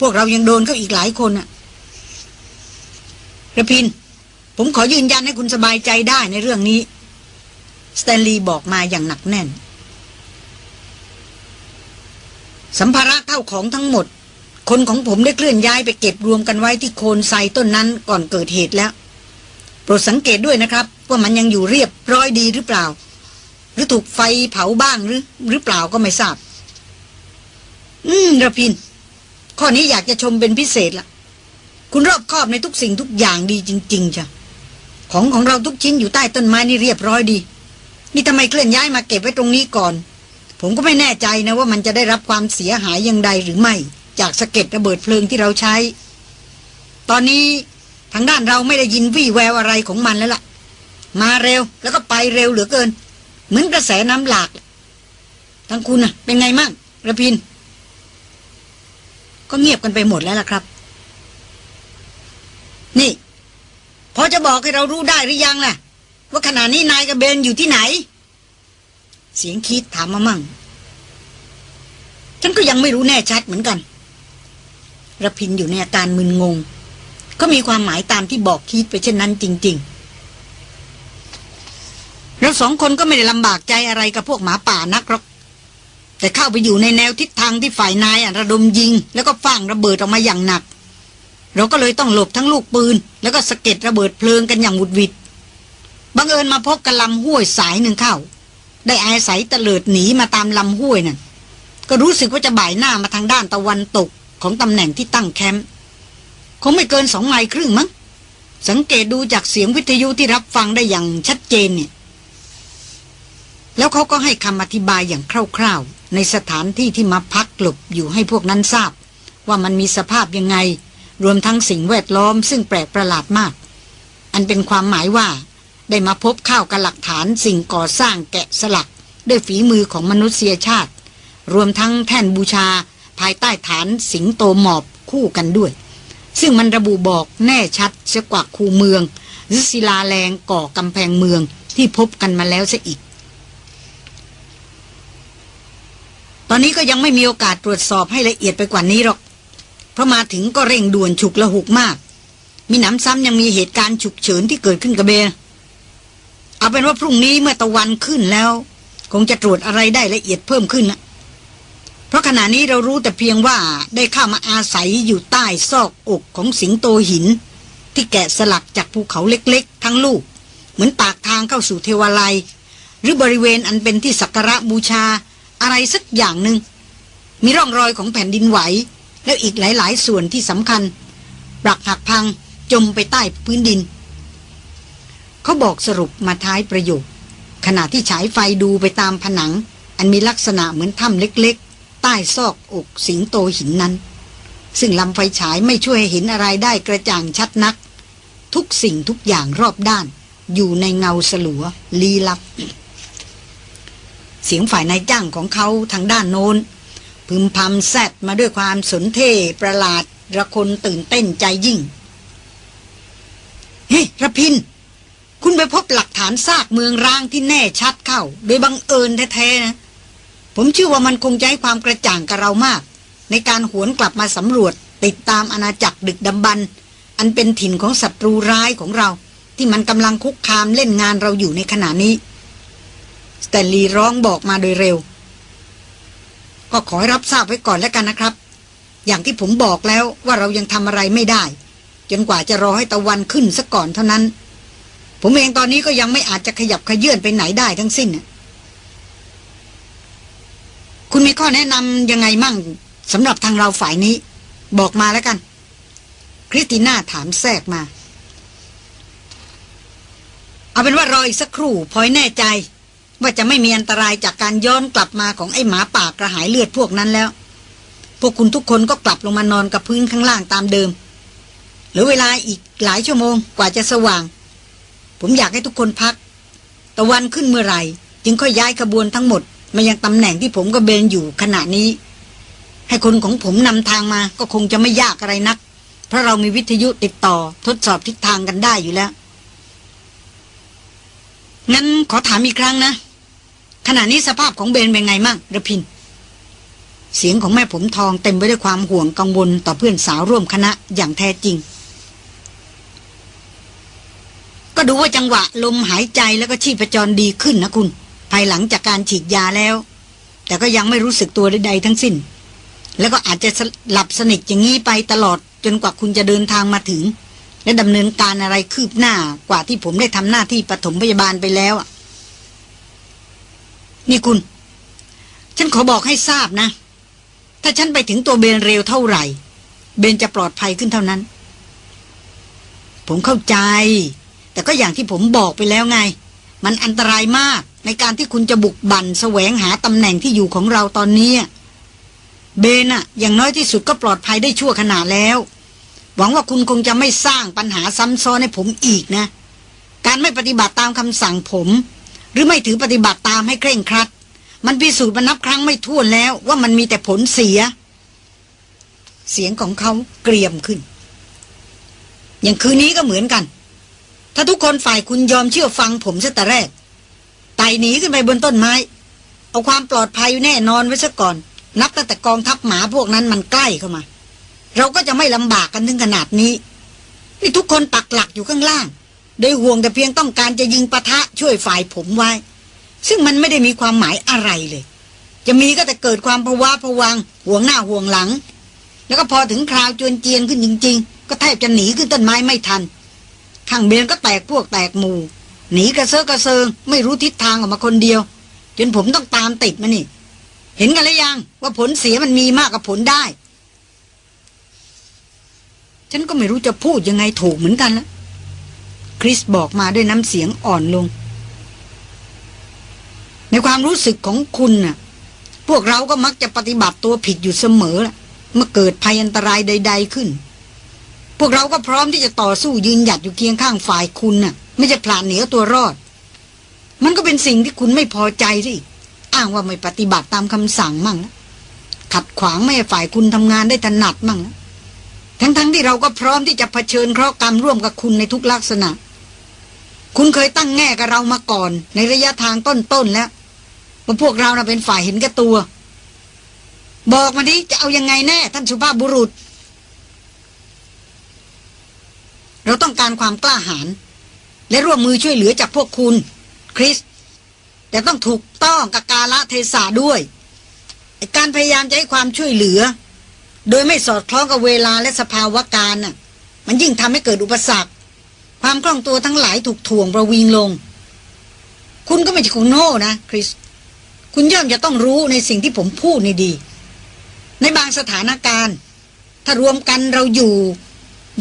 พวกเรายังโดนเขาอีกหลายคนอะระพิน ผมขอยืนยันให้คุณสบายใจได้ในเรื่องนี้ สแตนลีย์บอกมาอย่างหนักแน่น สัมภาระเข้าของทั้งหมด คนของผมได้เคลื่อนย้ายไปเก็บรวมกันไว้ที่โคนไซต้นนั้นก่อนเกิดเหตุแล้ว โปรดสังเกตด้วยนะครับ ว่ามันยังอยู่เรียบร้อยดีหรือเปล่า หรือถูกไฟเผาบ้างหรือ หรือเปล่าก็ไม่ทราบ อืมระพิน ข้อนี้อยากจะชมเป็นพิเศษละคุณรอบคอบในทุกสิ่งทุกอย่างดีจริงๆจ้ะของของเราทุกชิ้นอยู่ใต้ต้นไม้นี่เรียบร้อยดี นี่ทำไมเคลื่อนย้ายมาเก็บไว้ตรงนี้ก่อน ผมก็ไม่แน่ใจนะว่ามันจะได้รับความเสียหายอย่างใดหรือไม่ จากสะเก็ดระเบิดเพลิงที่เราใช้ ตอนนี้ทางด้านเราไม่ได้ยินวี่แววอะไรของมันแล้วล่ะ มาเร็วแล้วก็ไปเร็วเหลือเกิน เหมือนกระแสน้ำหลากทั้งคุณน่ะ เป็นไงมั่งระพิน ก็เงียบกันไปหมดแล้วล่ะครับ นี่ พอจะบอกให้เรารู้ได้หรือยังล่ะ ว่าขณะนี้นายกับเบนอยู่ที่ไหน เสียงคิดถามมามั่ง ฉันก็ยังไม่รู้แน่ชัดเหมือนกันระพินอยู่ในอาการมึนงง ก็มีความหมายตามที่บอกคิดไปเช่นนั้นจริง ๆ เราสองคนก็ไม่ได้ลำบากใจอะไรกับพวกหมาป่านักหรอกแต่เข้าไปอยู่ในแนวทิศทางที่ฝ่ายนายระดมยิง แล้วก็ฟังระเบิดออกมาอย่างหนัก เราก็เลยต้องหลบทั้งลูกปืน แล้วก็สะเก็ดระเบิดเพลิงกันอย่างหวุดหวิดบังเอิญมาพบกับลำห้วยสายหนึ่งเข้า ได้อาศัยตะเลิดหนีมาตามลำห้วยนั่นก็รู้สึกว่าจะบ่ายหน้ามาทางด้านตะวันตกของตำแหน่งที่ตั้งแคมป์คงไม่เกินสองไมล์ครึ่งมั้งสังเกตดูจากเสียงวิทยุที่รับฟังได้อย่างชัดเจนเนี่ย แล้วเขาก็ให้คำอธิบายอย่างคร่าวๆ ในสถานที่ที่มาพักหลบอยู่ให้พวกนั้นทราบ ว่ามันมีสภาพยังไง รวมทั้งสิ่งแวดล้อมซึ่งแปลกประหลาดมาก อันเป็นความหมายว่า ได้มาพบข้าวกับหลักฐานสิ่งก่อสร้างแกะสลัก ด้วยฝีมือของมนุษยชาติ รวมทั้งแท่นบูชา ภายใต้ฐานสิงโตหมอบคู่กันด้วย ซึ่งมันระบุบอกแน่ชัดเสียกว่าคูเมืองหรือศิลาแรงก่อกำแพงเมืองที่พบกันมาแล้วซะอีก ตอนนี้ก็ยังไม่มีโอกาสตรวจสอบให้ละเอียดไปกว่านี้หรอก เพราะมาถึงก็เร่งด่วนฉุกละหุกมาก มีหนำซ้ำยังมีเหตุการณ์ฉุกเฉินที่เกิดขึ้นกับเบลเอาเป็นว่าพรุ่งนี้เมื่อตะวันขึ้นแล้ว คงจะตรวจอะไรได้ละเอียดเพิ่มขึ้นนะเพราะขณะนี้เรารู้แต่เพียงว่าได้เข้ามาอาศัยอยู่ใต้ซอกอกของสิงโตหิน ที่แกะสลักจากภูเขาเล็กๆ ทั้งลูก เหมือนปากทางเข้าสู่เทวาลัย หรือบริเวณอันเป็นที่สักการะบูชา อะไรสักอย่างหนึ่งมีร่องรอยของแผ่นดินไหว แล้วอีกหลาย ๆ ส่วนที่สำคัญปรักหักพังจมไปใต้พื้นดิน เขาบอกสรุปมาท้ายประโยค ขณะที่ฉายไฟดูไปตามผนัง อันมีลักษณะเหมือนถ้ำเล็ก ๆ ใต้ซอกอกสิงโตหินนั้น ซึ่งลำไฟฉายไม่ช่วยเห็นอะไรได้กระจ่างชัดนัก ทุกสิ่งทุกอย่างรอบด้าน อยู่ในเงาสลัวลี้ลับ เสียงฝ่ายนายจ้างของเขาทางด้านโน้น พึมพำแซดมาด้วยความสนเท่ประหลาดระคนตื่นเต้นใจยิ่ง เฮ้ยระพิน คุณไปพบหลักฐานซากเมืองร้างที่แน่ชัดเข้า โดยบังเอิญแท้ๆนะ ผมเชื่อว่ามันคงจะให้ความกระจ่างกับเรามาก ในการหวนกลับมาสำรวจ ติดตามอาณาจักรดึกดำบรรอันเป็นถิ่นของศัตรูร้ายของเรา ที่มันกำลังคุกคามเล่นงานเราอยู่ในขณะนี้ สแตนลีย์ร้องบอกมาโดยเร็ว ก็ขอให้รับทราบไว้ก่อนแล้วกันนะครับ อย่างที่ผมบอกแล้วว่าเรายังทำอะไรไม่ได้ จนกว่าจะรอให้ตะวันขึ้นซะก่อนเท่านั้น ผมเองตอนนี้ก็ยังไม่อาจจะขยับขยื่นไปไหนได้ทั้งสิ้นคุณมีข้อแนะนำยังไงมั่งสำหรับทางเราฝ่ายนี้ บอกมาแล้วกัน คริสติน่าถามแทรกมา เอาเป็นว่ารออีกสักครู่พอยแน่ใจ ว่าจะไม่มีอันตรายจากการย้อนกลับมาของไอ้หมาป่ากระหายเลือดพวกนั้นแล้ว พวกคุณทุกคนก็กลับลงมานอนกับพื้นข้างล่างตามเดิมหรือเวลาอีกหลายชั่วโมงกว่าจะสว่าง ผมอยากให้ทุกคนพัก ตะวันขึ้นเมื่อไหร่ จึงค่อยย้ายขบวนทั้งหมด มายังตำแหน่งที่ผมกับเบนอยู่ขณะนี้ ให้คนของผมนำทางมาก็คงจะไม่ยากอะไรนัก เพราะเรามีวิทยุติดต่อทดสอบทิศทางกันได้อยู่แล้ว งั้นขอถามอีกครั้งนะ ขณะนี้สภาพของเบนเป็นไงมั่งระพิน เสียงของแม่ผมทองเต็มไปด้วยความห่วงกังวลต่อเพื่อนสาวร่วมคณะอย่างแท้จริง ก็ดูว่าจังหวะลมหายใจแล้วก็ชีพจรดีขึ้นนะคุณ ภายหลังจากการฉีดยาแล้ว แต่ก็ยังไม่รู้สึกตัวใดๆทั้งสิ้น แล้วก็อาจจะหลับสนิทอย่างนี้ไปตลอดจนกว่าคุณจะเดินทางมาถึง และดำเนินการอะไรคืบหน้ากว่าที่ผมได้ทำหน้าที่ปฐมพยาบาลไปแล้วนี่คุณ ฉันขอบอกให้ทราบนะ ถ้าฉันไปถึงตัวเบนเร็วเท่าไหร่ เบนจะปลอดภัยขึ้นเท่านั้น ผมเข้าใจ แต่ก็อย่างที่ผมบอกไปแล้วไง มันอันตรายมากในการที่คุณจะบุกบั่นแสวงหาตำแหน่งที่อยู่ของเราตอนนี้เบนอะอย่างน้อยที่สุดก็ปลอดภัยได้ชั่วขนาดแล้ว หวังว่าคุณคงจะไม่สร้างปัญหาซ้ำซ้อนให้ผมอีกนะ การไม่ปฏิบัติตามคำสั่งผม หรือไม่ถือปฏิบัติตามให้เคร่งครัด มันพิสูจน์มานับครั้งไม่ถ้วนแล้วว่ามันมีแต่ผลเสีย เสียงของเขาเกรียมขึ้น อย่างคืนนี้ก็เหมือนกัน ถ้าทุกคนฝ่ายคุณยอมเชื่อฟังผมซะแต่แรกไต่หนีขึ้นไปบนต้นไม้ เอาความปลอดภัยแน่นอนไว้ซะก่อน นับตั้งแต่กองทัพหมาพวกนั้นมันใกล้เข้ามา เราก็จะไม่ลำบากกันถึงขนาดนี้ที่ทุกคนปักหลักอยู่ข้างล่าง โดยห่วงแต่เพียงต้องการจะยิงปะทะช่วยฝ่ายผมไว้ ซึ่งมันไม่ได้มีความหมายอะไรเลย จะมีก็แต่เกิดความภาวะผวังห่วงหน้าห่วงหลัง แล้วก็พอถึงคราวจวนเจียนขึ้นจริง ๆ ก็แทบจะหนีขึ้นต้นไม้ไม่ทันข้างเบียนก็แตกพวกแตกหมู่หนีกระเซาะกระเซิง ไม่รู้ทิศทางออกมาคนเดียว จนผมต้องตามติดมานี่ เห็นกันแล้วยังว่าผลเสียมันมีมากกว่าผลได้ ฉันก็ไม่รู้จะพูดยังไงถูกเหมือนกันละคริสบอกมาด้วยน้ำเสียงอ่อนลง ในความรู้สึกของคุณน่ะ พวกเราก็มักจะปฏิบัติตัวผิดอยู่เสมอละเมื่อเกิดภัยอันตรายใด ๆขึ้น พวกเราก็พร้อมที่จะต่อสู้ยืนหยัดอยู่เคียงข้างฝ่ายคุณน่ะ ไม่จะพลานเหนียวตัวรอด มันก็เป็นสิ่งที่คุณไม่พอใจสิอ้างว่าไม่ปฏิบัติตามคำสั่งมั่งนะขัดขวางไม่ให้ฝ่ายคุณทำงานได้ถนัดมั่งนะ ทั้งๆทที่เราก็พร้อมที่จะเผชิญเคราะห์กรรมร่วมกับคุณในทุกลักษณะ คุณเคยตั้งแง่กับเรามาก่อน ในระยะทางต้นๆแล้วว่าพวกเราน่ะเป็นฝ่ายเห็นแก่ตัว บอกมาดิจะเอายังไงแน่ท่านสุภาพบุรุษ เราต้องการความกล้าหาญและร่วมมือช่วยเหลือจากพวกคุณ คริส แต่ต้องถูกต้องกับกาละเทศะด้วยการพยายามจะให้ความช่วยเหลือ โดยไม่สอดคล้องกับเวลาและสภาวะการน่ะ มันยิ่งทำให้เกิดอุปสรรค ความคล่องตัวทั้งหลายถูกถ่วงประวิงลง คุณก็ไม่ใช่คนโง่นะคริส คุณย่อมจะต้องรู้ในสิ่งที่ผมพูดนี่ดี ในบางสถานการณ์ ถ้ารวมกันเราอยู่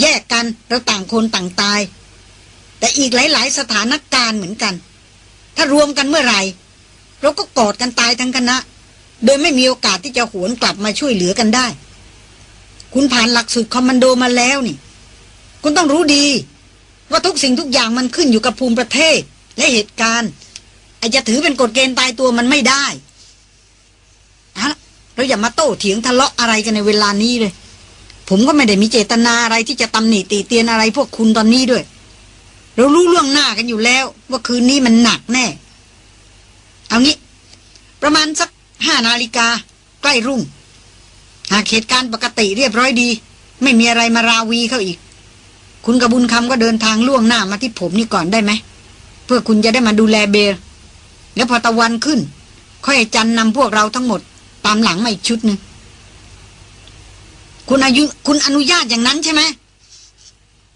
แยกกันเราต่างคนต่างตาย แต่อีกหลาย ๆ สถานการณ์เหมือนกัน ถ้ารวมกันเมื่อไหร่ เราก็กอดกันตายทั้งคณะ โดยไม่มีโอกาสที่จะหวนกลับมาช่วยเหลือกันได้ คุณผ่านหลักสูตรคอมมานโดมาแล้วนี่ คุณต้องรู้ดี ว่าทุกสิ่งทุกอย่างมันขึ้นอยู่กับภูมิประเทศ และเหตุการณ์ไอจะถือเป็นกฎเกณฑ์ตายตัวมันไม่ได้อะเราอย่ามาโต้เถียงทะเลาะอะไรกันในเวลานี้เลย ผมก็ไม่ได้มีเจตนาอะไรที่จะตำหนิตีเตียนอะไรพวกคุณตอนนี้ด้วย เรารู้ล่วงหน้ากันอยู่แล้ว ว่าคืนนี้มันหนักแน่ เอางี้ ประมาณสักห้านาฬิกาใกล้รุ่ง หากเหตุการณ์ปกติเรียบร้อยดี ไม่มีอะไรมาราวีเข้าอีก คุณกระบุญคำก็เดินทางล่วงหน้ามาที่ผมนี่ก่อนได้ไหม เพื่อคุณจะได้มาดูแลเบลแล้วพอตะวันขึ้น ค่อยจันนำพวกเราทั้งหมด ตามหลังมาอีกชุดหนึ่งคุณอายุคุณอนุญาตอย่างนั้นใช่ไหม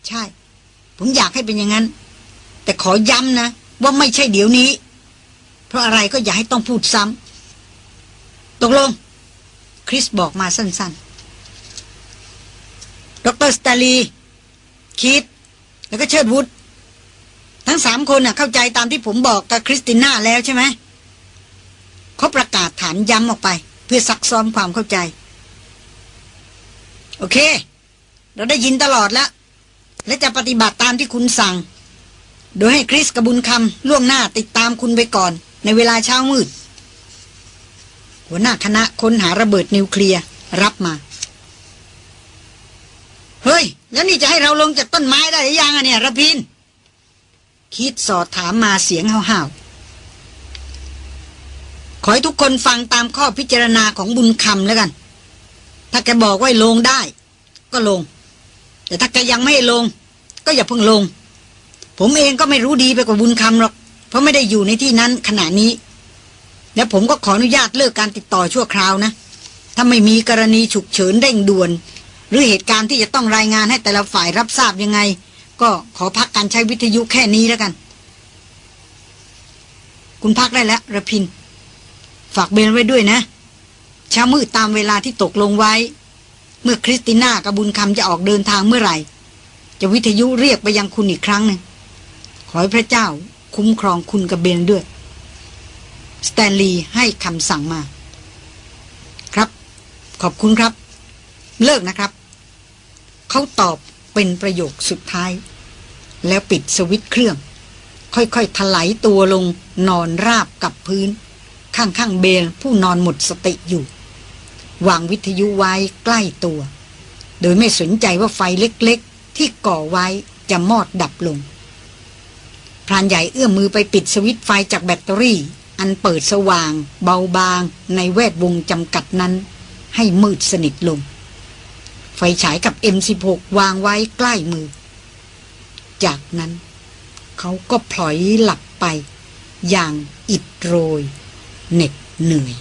ใช่ ผมอยากให้เป็นอย่างนั้น แต่ขอย้ำนะ ว่าไม่ใช่เดี๋ยวนี้ เพราะอะไรก็อย่าให้ต้องพูดซ้ำตกลง คริสบอกมาสั้นๆ ดรสตาลีคิด แล้วก็เชิดวุฒทั้งสามคนน่ะเข้าใจตามที่ผมบอกกับคริสติน่าแล้วใช่ไหมเขาประกาศฐานย้ำออกไป เพื่อซักซ้อมความเข้าใจ โอเค เราได้ยินตลอดแล้ว และจะปฏิบัติตามที่คุณสั่ง โดยให้คริสกับบุญคำล่วงหน้าติดตามคุณไปก่อน ในเวลาเช้ามืด หัวหน้าคณะค้นหาระเบิดนิวเคลียร์รับมา เฮ้ย แล้วนี่จะให้เราลงจากต้นไม้ได้หรือยังอะเนี่ยระพิน คิดสอดถามมาเสียงห้าวๆขอให้ทุกคนฟังตามข้อพิจารณาของบุญคำแล้วกัน ถ้าแกบอกว่าลงได้ ก็ลง แต่ถ้าแกยังไม่ลง ก็อย่าเพิ่งลง ผมเองก็ไม่รู้ดีไปกว่าบุญคำหรอก เพราะไม่ได้อยู่ในที่นั้นขณะนี้ แล้วผมก็ขออนุญาตเลิกการติดต่อชั่วคราวนะ ถ้าไม่มีกรณีฉุกเฉินเร่งด่วน หรือเหตุการณ์ที่จะต้องรายงานให้แต่ละฝ่ายรับทราบยังไง ก็ขอพักการใช้วิทยุแค่นี้แล้วกัน คุณพักได้แล้วระพิน ฝากเบนไว้ด้วยนะเช้ามืดตามเวลาที่ตกลงไว้ เมื่อคริสติน่ากับบุญคำจะออกเดินทางเมื่อไหร่ จะวิทยุเรียกไปยังคุณอีกครั้งหนึ่งขอให้พระเจ้าคุ้มครองคุณกับเบนด้วย สแตนลีย์ให้คำสั่งมา ครับ ขอบคุณครับ เลิกนะครับ เขาตอบเป็นประโยคสุดท้าย แล้วปิดสวิตช์เครื่อง ค่อยๆถลายตัวลงนอนราบกับพื้น ข้างๆเบลผู้นอนหมดสติอยู่ วางวิทยุไว้ใกล้ตัว โดยไม่สนใจว่าไฟเล็กๆ ที่ก่อไว้จะมอดดับลงพรานใหญ่เอื้อมมือไปปิดสวิตช์ไฟจากแบตเตอรี่ อันเปิดสว่าง เบาบางในแวดวงจำกัดนั้น ให้มืดสนิทลง ไฟฉายกับ M16 วางไว้ใกล้มือ จากนั้น เขาก็พลอยหลับไป อย่างอิดโรยเหน็ดเหนื่อย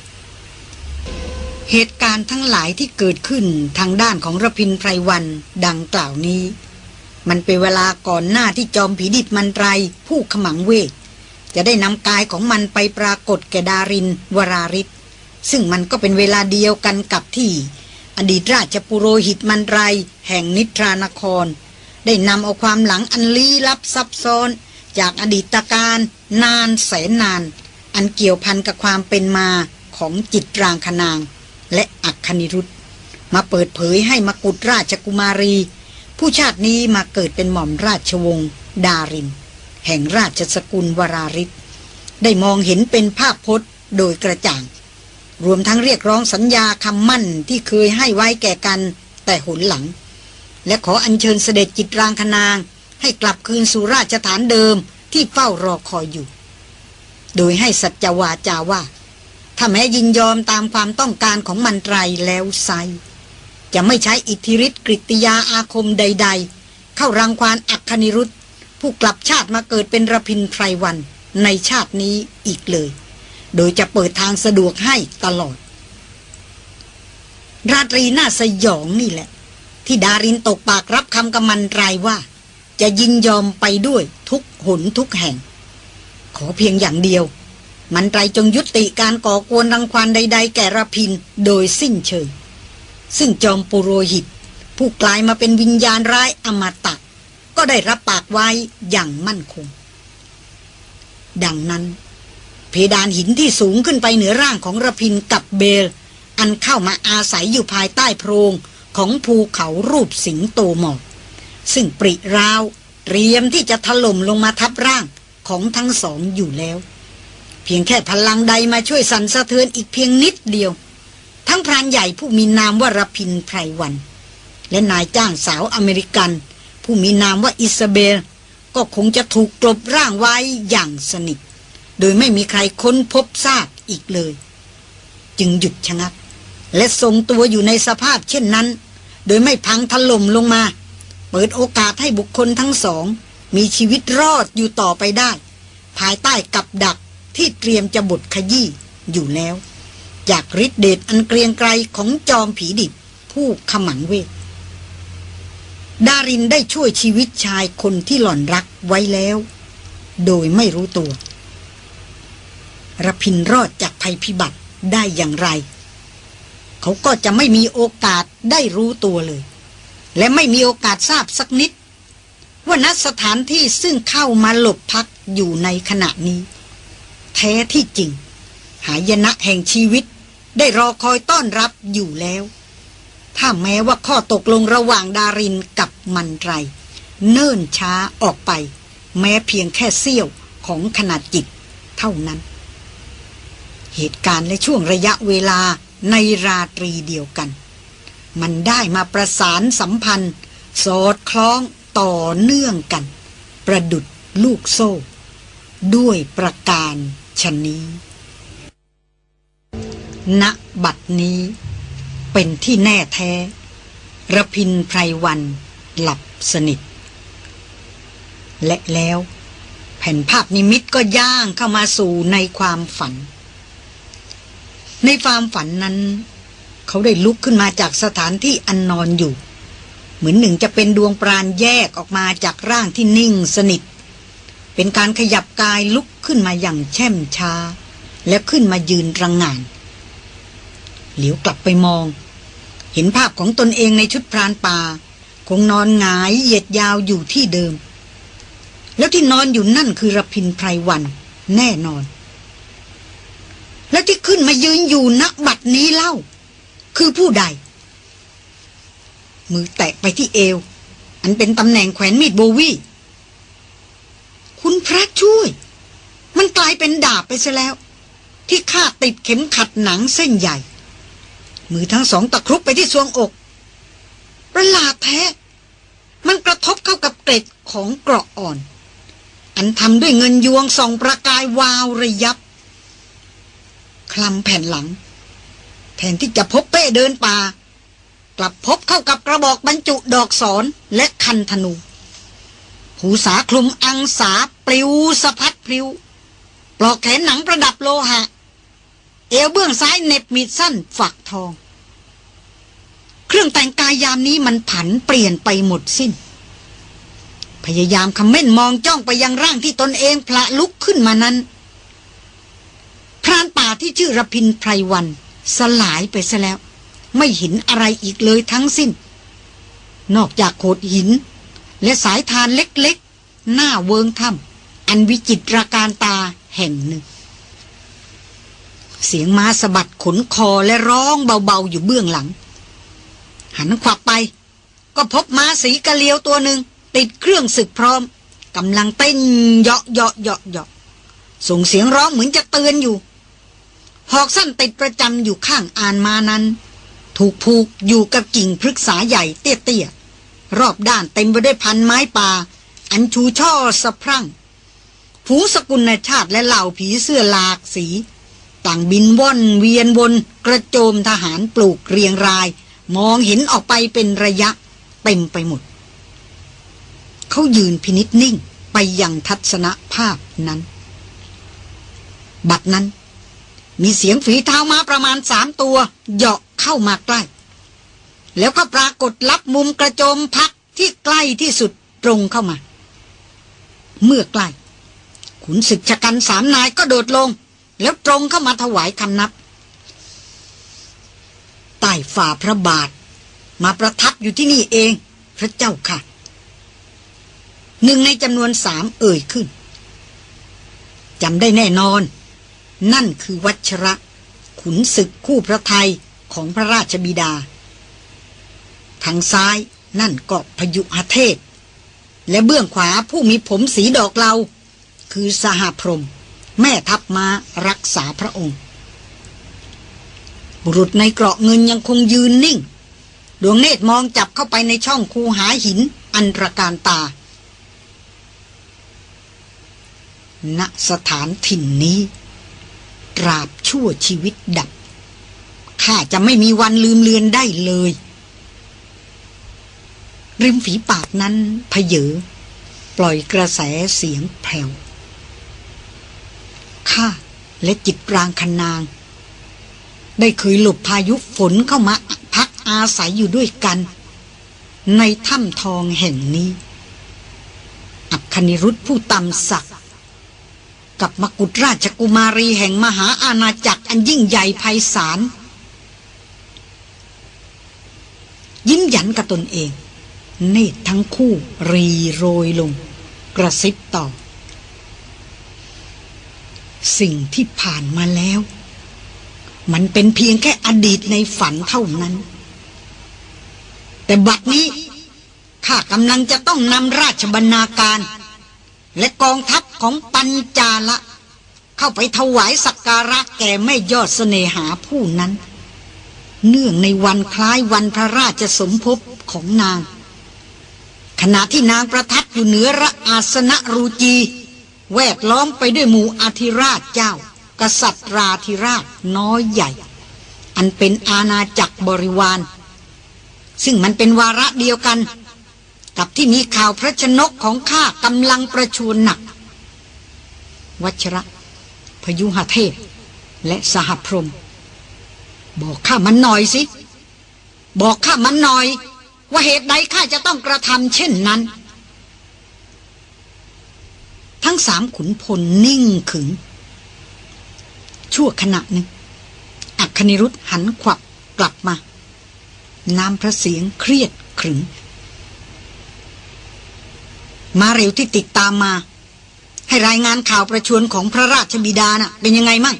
เหตุการณ์ทั้งหลายที่เกิดขึ้นทางด้านของระพินไพรวันดังกล่าวนี้ มันเป็นเวลาก่อนหน้าที่จอมผีดิบมันไรผู้ขมังเวท จะได้นำกายของมันไปปรากฏแก่ดารินวราริศซึ่งมันก็เป็นเวลาเดียวกันกับที่ อดีตราชปุโรหิตมันไรแห่งนิทรานคร ได้นำเอาความหลังอันลี้ลับซับซ้อน จากอดีตการนานแสนนาน อันเกี่ยวพันกับความเป็นมาของจิตรางคนาง และอักคณิรุธมาเปิดเผยให้มกุฎราชกุมารี ผู้ชาตินี้มาเกิดเป็นหม่อมราชวงศ์ดาริน แห่งราชสกุลวราริศได้มองเห็นเป็นภาพพจน์โดยกระจ่าง รวมทั้งเรียกร้องสัญญาคำมั่นที่เคยให้ไว้แก่กันแต่หนหลัง และขออัญเชิญเสด็จจิตรางคนาง ให้กลับคืนสู่ราชฐานเดิมที่เฝ้ารอคอยอยู่ โดยให้สัจวาจาว่า ถ้าแม้ยินยอมตามความต้องการของมันไตรแล้วไซจะไม่ใช้อิทธิฤทธิกริยาอาคมใด ๆ เข้ารังควานอักคณิรุธ ผู้กลับชาติมาเกิดเป็นระพินไพรวันในชาตินี้อีกเลย โดยจะเปิดทางสะดวกให้ตลอด ราตรีน่าสยองนี่แหละ ที่ดารินตกปากรับคำกำมันไรว่า จะยินยอมไปด้วยทุกหนทุกแห่ง ขอเพียงอย่างเดียว มันไรจงยุติการก่อกวนรังควานใด ๆ แก่ระพินโดยสิ้นเชิงซึ่งจอมปุโรหิต ผู้กลายมาเป็นวิญญาณร้ายอมตะ ก็ได้รับปากไว้อย่างมั่นคง ดังนั้น เพดานหินที่สูงขึ้นไปเหนือร่างของระพินกับเบล อันเข้ามาอาศัยอยู่ภายใต้โพรงของภูเขารูปสิงโตหมอกซึ่งปริราวเตรียมที่จะถล่มลงมาทับร่างของทั้งสองอยู่แล้ว เพียงแค่พลังใดมาช่วยสั่นสะเทือนอีกเพียงนิดเดียว ทั้งพรานใหญ่ผู้มีนามว่ารพินไพรวัน และนายจ้างสาวอเมริกัน ผู้มีนามว่าอิซาเบลก็คงจะถูกกลบร่างไว้อย่างสนิท โดยไม่มีใครค้นพบซากอีกเลย จึงหยุดชะงัก และทรงตัวอยู่ในสภาพเช่นนั้น โดยไม่พังถล่มลงมา เปิดโอกาสให้บุคคลทั้งสอง มีชีวิตรอดอยู่ต่อไปได้ ภายใต้กับดักที่เตรียมจะบดขยี้อยู่แล้ว จากฤทธิเดชอันเกรียงไกรของจอมผีดิบผู้ขมังเวท ดารินได้ช่วยชีวิตชายคนที่หล่อนรักไว้แล้ว โดยไม่รู้ตัวรพินรอดจากภัยพิบัติได้อย่างไร เขาก็จะไม่มีโอกาสได้รู้ตัวเลย และไม่มีโอกาสทราบสักนิด ว่าณสถานที่ซึ่งเข้ามาหลบพักอยู่ในขณะนี้ แท้ที่จริง หายนะแห่งชีวิตได้รอคอยต้อนรับอยู่แล้ว ถ้าแม้ว่าข้อตกลงระหว่างดารินกับมันไร เนิ่นช้าออกไป แม้เพียงแค่เสี้ยวของขนาดจิต เท่านั้น เหตุการณ์และช่วงระยะเวลาในราตรีเดียวกัน มันได้มาประสานสัมพันธ์ สอดคล้องต่อเนื่องกัน ประดุดลูกโซ่ ด้วยประการชนนี้ณบัดนี้ เป็นที่แน่แท้ระพินไพรวันหลับสนิท และแล้ว แผ่นภาพนิมิตก็ย่างเข้ามาสู่ในความฝัน ในความฝันนั้น เขาได้ลุกขึ้นมาจากสถานที่อันนอนอยู่ เหมือนหนึ่งจะเป็นดวงปราณแยกออกมาจากร่างที่นิ่งสนิท เป็นการขยับกายลุกขึ้นมาอย่างแช่มช้า แล้วขึ้นมายืนรังงาน เหลียวกลับไปมอง เห็นภาพของตนเองในชุดพรานป่า คงนอนหงายเหยียดยาวอยู่ที่เดิม แล้วที่นอนอยู่นั่นคือระพินไพรวัน แน่นอน และที่ขึ้นมายืนอยู่นักบัตรนี้เล่า คือผู้ใด มือแตะไปที่เอว อันเป็นตำแหน่งแขวนมีดโบวีคุณพระช่วย มันกลายเป็นดาบไปซะแล้ว ที่คาติดเข็มขัดหนังเส้นใหญ่ มือทั้งสองตะครุบไปที่ซวงอก ประหลาดแท้ มันกระทบเข้ากับเกล็ดของเกราะอ่อน อันทำด้วยเงินยวงส่องประกายวาวระยับ คลำแผ่นหลัง แทนที่จะพบเป้เดินป่า กลับพบเข้ากับกระบอกบรรจุดอกสอนและคันธนู หูสาคลุมอังสาปลิวสะพัดปลิวปลอกแขนหนังประดับโลหะ เอวเบื้องซ้ายเน็บมีดสั้นฝักทอง เครื่องแต่งกายยามนี้มันผันเปลี่ยนไปหมดสิ้น พยายามคำเม่นมองจ้องไปยังร่างที่ตนเองพละลุกขึ้นมานั้น พรานป่าที่ชื่อรพินไพรวัน สลายไปซะแล้ว ไม่เห็นอะไรอีกเลยทั้งสิ้น นอกจากโขดหิน และสายทานเล็กๆ หน้าเวิงถ้ำอันวิจิตรการตาแห่งหนึ่ง เสียงม้าสะบัดขนคอและร้องเบาๆอยู่เบื้องหลัง หันขวับไป ก็พบม้าสีกะเลียวตัวหนึ่ง ติดเครื่องศึกพร้อมกำลังเต้นเหาะเหาะเหาะเหาะส่งเสียงร้องเหมือนจะเตือนอยู่ หอกสั้นติดประจำอยู่ข้างอานมานั้น ถูกผูกอยู่กับกิ่งพฤกษาใหญ่เตี้ยๆรอบด้านเต็มไปด้วยพันไม้ป่า อันชูช่อสะพรั่ง ผูสกุลชาติและเหล่าผีเสื้อหลากสี ต่างบินว่อนเวียนวนกระโจมทหารปลูกเรียงราย มองเห็นออกไปเป็นระยะ เต็มไปหมด เขายืนพินิษนิ่งไปยังทัศนภาพนั้น บัดนั้น มีเสียงฝีเท้ามาประมาณสามตัวเหาะเข้ามาใกล้ แล้วก็ปรากฏลับมุมกระโจมพักที่ใกล้ที่สุดตรงเข้ามา เมื่อใกล้ขุนศึกชะกันสามนายก็โดดลง แล้วตรงเข้ามาถวายคำนับใต้ฝ่าพระบาท มาประทับอยู่ที่นี่เอง พระเจ้าค่ะ หนึ่งในจำนวนสามเอ่ยขึ้นจำได้แน่นอน นั่นคือวัชระ ขุนศึกคู่พระไทยของพระราชบิดา ทางซ้ายนั่นเก็พยุหเทพและเบื้องขวาผู้มีผมสีดอกเหลาคือสหพรม แม่ทัพมารักษาพระองค์ บุรุษในเกราะเงินยังคงยืนนิ่ง ดวงเนตรมองจับเข้าไปในช่องคูหาหินอันตรการตา ณสถานถิ่นนี้ตราบชั่วชีวิตดับ ข้าจะไม่มีวันลืมเลือนได้เลย ริมฝีปากนั้นพเยอปล่อยกระแสเสียงแผ่ว ข้าและจิตรางคนาง ได้เคยหลบพายุฝนเข้ามาพักอาศัยอยู่ด้วยกัน ในถ้ำทองแห่งนี้ อับคณิรุธผู้ตำศักกับมกุฎราชกุมารีแห่งมหาอาณาจักรอันยิ่งใหญ่ไพศาลยิ้มหยันกับตนเอง เนตรทั้งคู่รีโรยลง กระซิบต่อ สิ่งที่ผ่านมาแล้ว มันเป็นเพียงแค่อดีตในฝันเท่านั้น แต่บัดนี้ข้ากำลังจะต้องนำราชบรรณาการ และกองทัพของปัญจาละ เข้าไปถวายสักการะแก่แม่ยอดเสน่หาผู้นั้น เนื่องในวันคล้ายวันพระราชสมภพของนาง ขณะที่นางประทับอยู่เหนือระอาสนะรูจี แวดล้อมไปด้วยหมู่อาธิราชเจ้า กษัตริย์ราธิราชน้อยใหญ่ อันเป็นอาณาจักรบริวาร ซึ่งมันเป็นวาระเดียวกัน กับที่มีข่าวพระชนกของข้ากำลังประชวนหนัก วัชระ พยุหเทพ และสหพรม บอกข้ามันหน่อยสิ บอกข้ามันหน่อย ว่าเหตุใดข้าจะต้องกระทำเช่นนั้น ทั้งสามขุนพลนิ่งขึง ชั่วขณะหนึ่งอักคณิรุธหันขวับกลับมา น้ำพระเสียงเครียดขรึง มาเร็วที่ติดตามมา ให้รายงานข่าวประชวรของพระราชบิดานะ่ะ เป็นยังไงมั่ง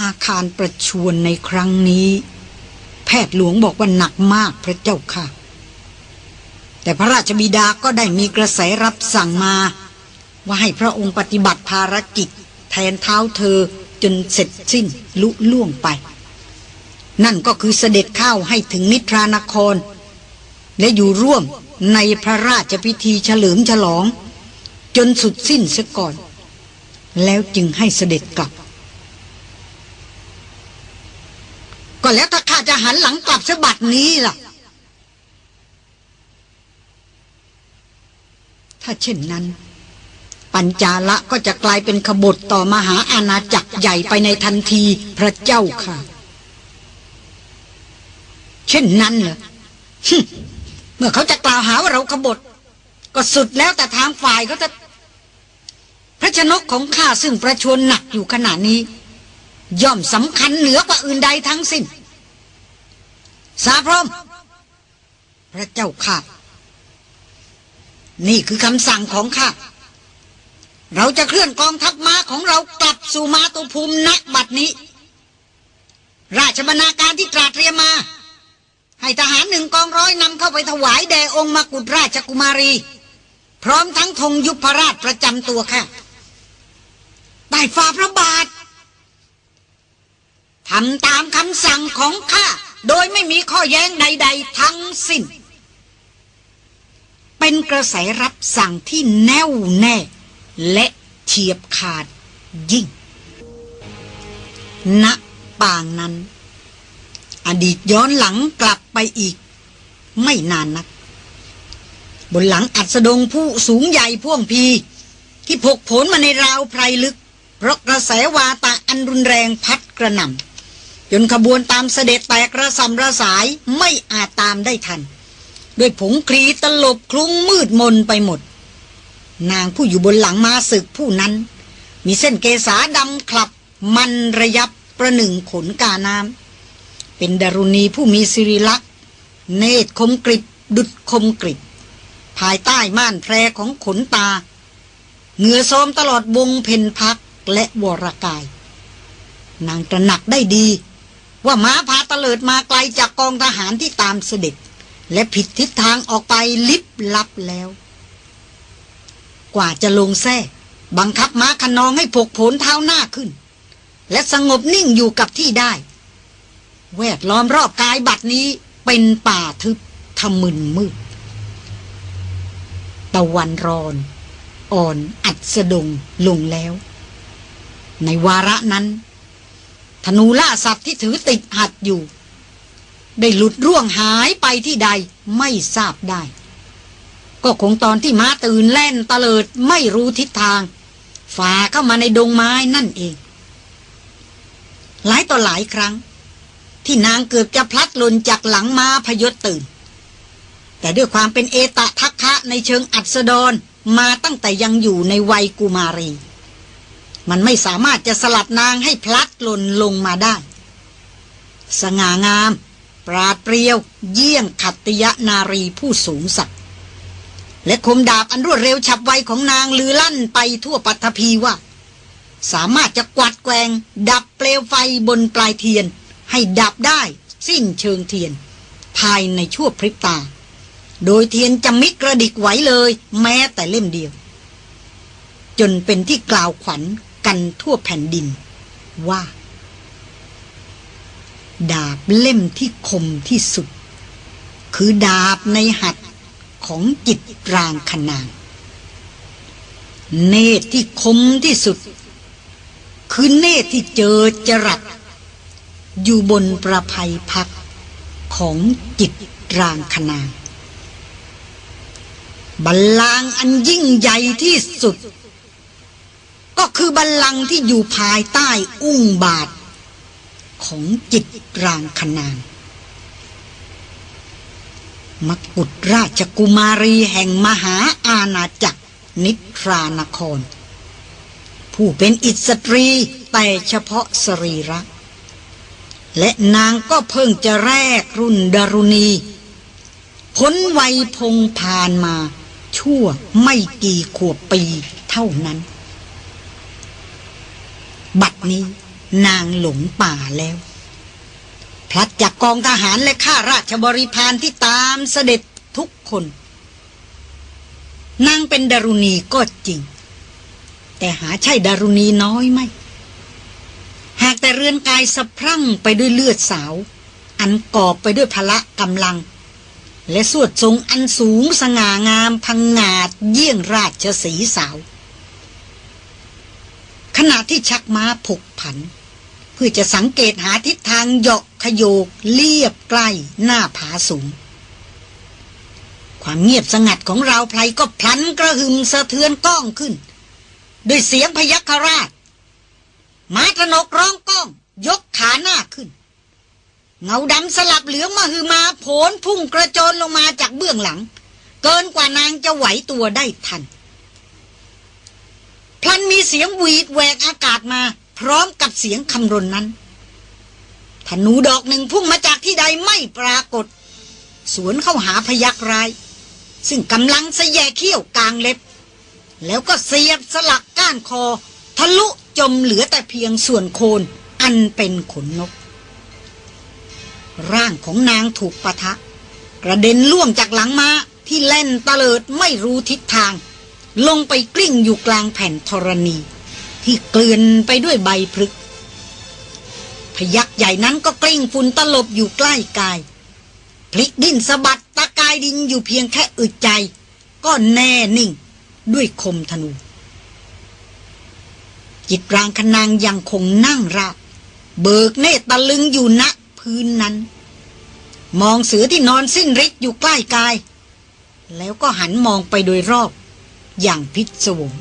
อาคารประชวรในครั้งนี้ แพทย์หลวงบอกว่าหนักมากพระเจ้าค่ะ แต่พระราชบิดาก็ได้มีกระแสรับสั่งมา ว่าให้พระองค์ปฏิบัติภารกิจ แทนเท้าเธอจนเสร็จสิ้นลุล่วงไป นั่นก็คือเสด็จเข้าให้ถึงนิทรานคร และอยู่ร่วมในพระราชพิธีเฉลิมฉลอง จนสุดสิ้นเสียก่อน แล้วจึงให้เสด็จกลับ ก็แล้วถ้าข้าจะหันหลังกลับสบัดนี้ล่ะ ถ้าเช่นนั้น ปัญจาละก็จะกลายเป็นขบฏต่อมหาอาณาจักรใหญ่ไปในทันทีพระเจ้าค่ะ เช่นนั้นเหรอเมื่อเขาจะกล่าวหาว่าเราขบฏ ก็สุดแล้วแต่ทางฝ่ายเขาจะพระชนกของข้าซึ่งประชวนหนักอยู่ขณะนี้ ย่อมสำคัญเหนือกว่าอื่นใดทั้งสิ้น สาพรมพระเจ้าค่ะ นี่คือคำสั่งของข้า เราจะเคลื่อนกองทัพม้าของเรากลับสู่มาตุภูมิณบัดนี้ ราชบรรณาการที่ตราเตรียมมา ให้ทหารหนึ่งกองร้อยนำเข้าไปถวายแด่องค์มกุฎราชกุมารี พร้อมทั้งธงยุพราชประจำตัวค่ะใต้ฝ่าพระบาททำตามคำสั่งของข้า โดยไม่มีข้อแย้งใด ๆ ทั้งสิ้น เป็นกระแสรับสั่งที่แน่วแน่ และเฉียบขาดยิ่ง ณปางนั้น อดีตย้อนหลังกลับไปอีก ไม่นานนัก บนหลังอัดสดงผู้สูงใหญ่พ่วงพี ที่พกผลมาในราวไพรลึก เพราะกระแสวาตาอันรุนแรงพัดกระหน่ำจนขบวนตามเสด็จแตกระสำระสายไม่อาจตามได้ทัน ด้วยผงคลีตลบคลุ้งมืดมนไปหมด นางผู้อยู่บนหลังมาศึกผู้นั้น มีเส้นเกษาดำคลับ มันระยับประหนึ่งขนกาน้ำเป็นดารุณีผู้มีสิริลักษณ์เนตรคมกริบดุดคมกริบ ภายใต้ม่านแพรของขนตาเหงื่อซอมตลอดวงเพนพักและวรกาย นางตระหนักได้ดี ว่าม้าพาตะเลิดมาไกลจากกองทหารที่ตามเสด็จ และผิดทิศทางออกไปลิบลับแล้ว กว่าจะลงแท้บังคับม้าคนองให้ผกผลเท้าหน้าขึ้น และสงบนิ่งอยู่กับที่ได้ แวดล้อมรอบกายบัดนี้เป็นป่าทึบทะมึนมืด ตะวันรอน อ่อนอัดสะดงลงแล้ว ในวาระนั้น ธนูล่าสัตว์ที่ถือติดหัดอยู่ ได้หลุดร่วงหายไปที่ใดไม่ทราบได้ ก็คงตอนที่ม้าตื่นแล่นตะเลิดไม่รู้ทิศทาง ฝ่าเข้ามาในดงไม้นั่นเอง หลายต่อหลายครั้ง ที่นางเกือบจะพลัดหล่นจากหลังม้าพยศตื่น แต่ด้วยความเป็นเอตะทักคะในเชิงอัศดรมาตั้งแต่ยังอยู่ในวัยกุมารี มันไม่สามารถจะสลัดนางให้พลัดหล่นลงมาได้ สง่างาม ปราดเปรียว เยี่ยงขัตติยนารีผู้สูงสักและคมดาบอันรวดเร็วฉับไวของนางลือลั่นไปทั่วปัทภีว่า สามารถจะกวาดแกง ดับเปลวไฟบนปลายเทียน ให้ดับได้สิ้นเชิงเทียน ภายในชั่วพริบตา โดยเทียนจะมิกระดิกไหวเลย แม้แต่เล่มเดียว จนเป็นที่กล่าวขวัญกันทั่วแผ่นดิน ว่า ดาบเล่มที่คมที่สุด คือดาบในหัดของจิตรางขนาง เนตรที่คมที่สุด คือเนตรที่เจอจรัสอยู่บนประภัยพักของจิตรางคนางบัลลังก์อันยิ่งใหญ่ที่สุด ก็คือบัลลังก์ที่อยู่ภายใต้อุ้งบาท ของจิตรางคนางมกุฎราชกุมารีแห่งมหาอาณาจักร นิทรานคร ผู้เป็นอิสตรีแต่เฉพาะสรีระ และนางก็เพิ่งจะแรกรุ่นดารุณีพ้นวัยพงพานมา ชั่วไม่กี่ขวบปีเท่านั้น บัดนี้ นางหลงป่าแล้ว พลัดจากกองทหารและข้าราชบริพารที่ตามเสด็จทุกคน นางเป็นดารุณีก็จริง แต่หาใช่ดารุณีน้อยไหมหากแต่เรือนกายสะพรั่งไปด้วยเลือดสาว อันกอบไปด้วยพละกำลัง และสวดทรงอันสูงสง่างามพังงาดเยี่ยงราชสีสาวขณะที่ชักม้าผกผัน พื่อจะสังเกตหาทิศทางหยาะขยโยกเลียบใกล้หน้าผาสูง ความเงียบสงัดของเราไพรก็พลันกระหึ่มสะเทือนก้องขึ้น ด้วยเสียงพยัคฆราชมาตนกร้องก้อง ยกขาหน้าขึ้น เงาดำสลับเหลืองมาฮือมาโผนพุ่งกระโจนลงมาจากเบื้องหลัง เกินกว่านางจะไหวตัวได้ทันพลันมีเสียงหวีดแหวกอากาศมา พร้อมกับเสียงคำรนนั้นธนูดอกหนึ่งพุ่งมาจากที่ใดไม่ปรากฏ สวนเข้าหาพยักราย ซึ่งกำลังสแยเขี้ยวกลางเล็บ แล้วก็เสียบสลักก้านคอ ทะลุจมเหลือแต่เพียงส่วนโคนอันเป็นขนนก ร่างของนางถูกปะทะ กระเด็นล่วงจากหลังมาที่เล่นตะเลิดไม่รู้ทิศทาง ลงไปกลิ้งอยู่กลางแผ่นธรณี ที่เกลื่อนไปด้วยใบพลึก พยักใหญ่นั้นก็กลิ้งฝุ่นตลบอยู่ใกล้กาย พลิกดิ้นสะบัดตะกายดินอยู่เพียงแค่อึดใจ ก็แน่นิ่งด้วยคมธนู จิตรางคนางยังคงนั่งราบเบิกเนตรตะลึงอยู่ณพื้นนั้น มองเสือที่นอนสิ้นฤทธิ์อยู่ใกล้กาย แล้วก็หันมองไปโดยรอบอย่างพิศวง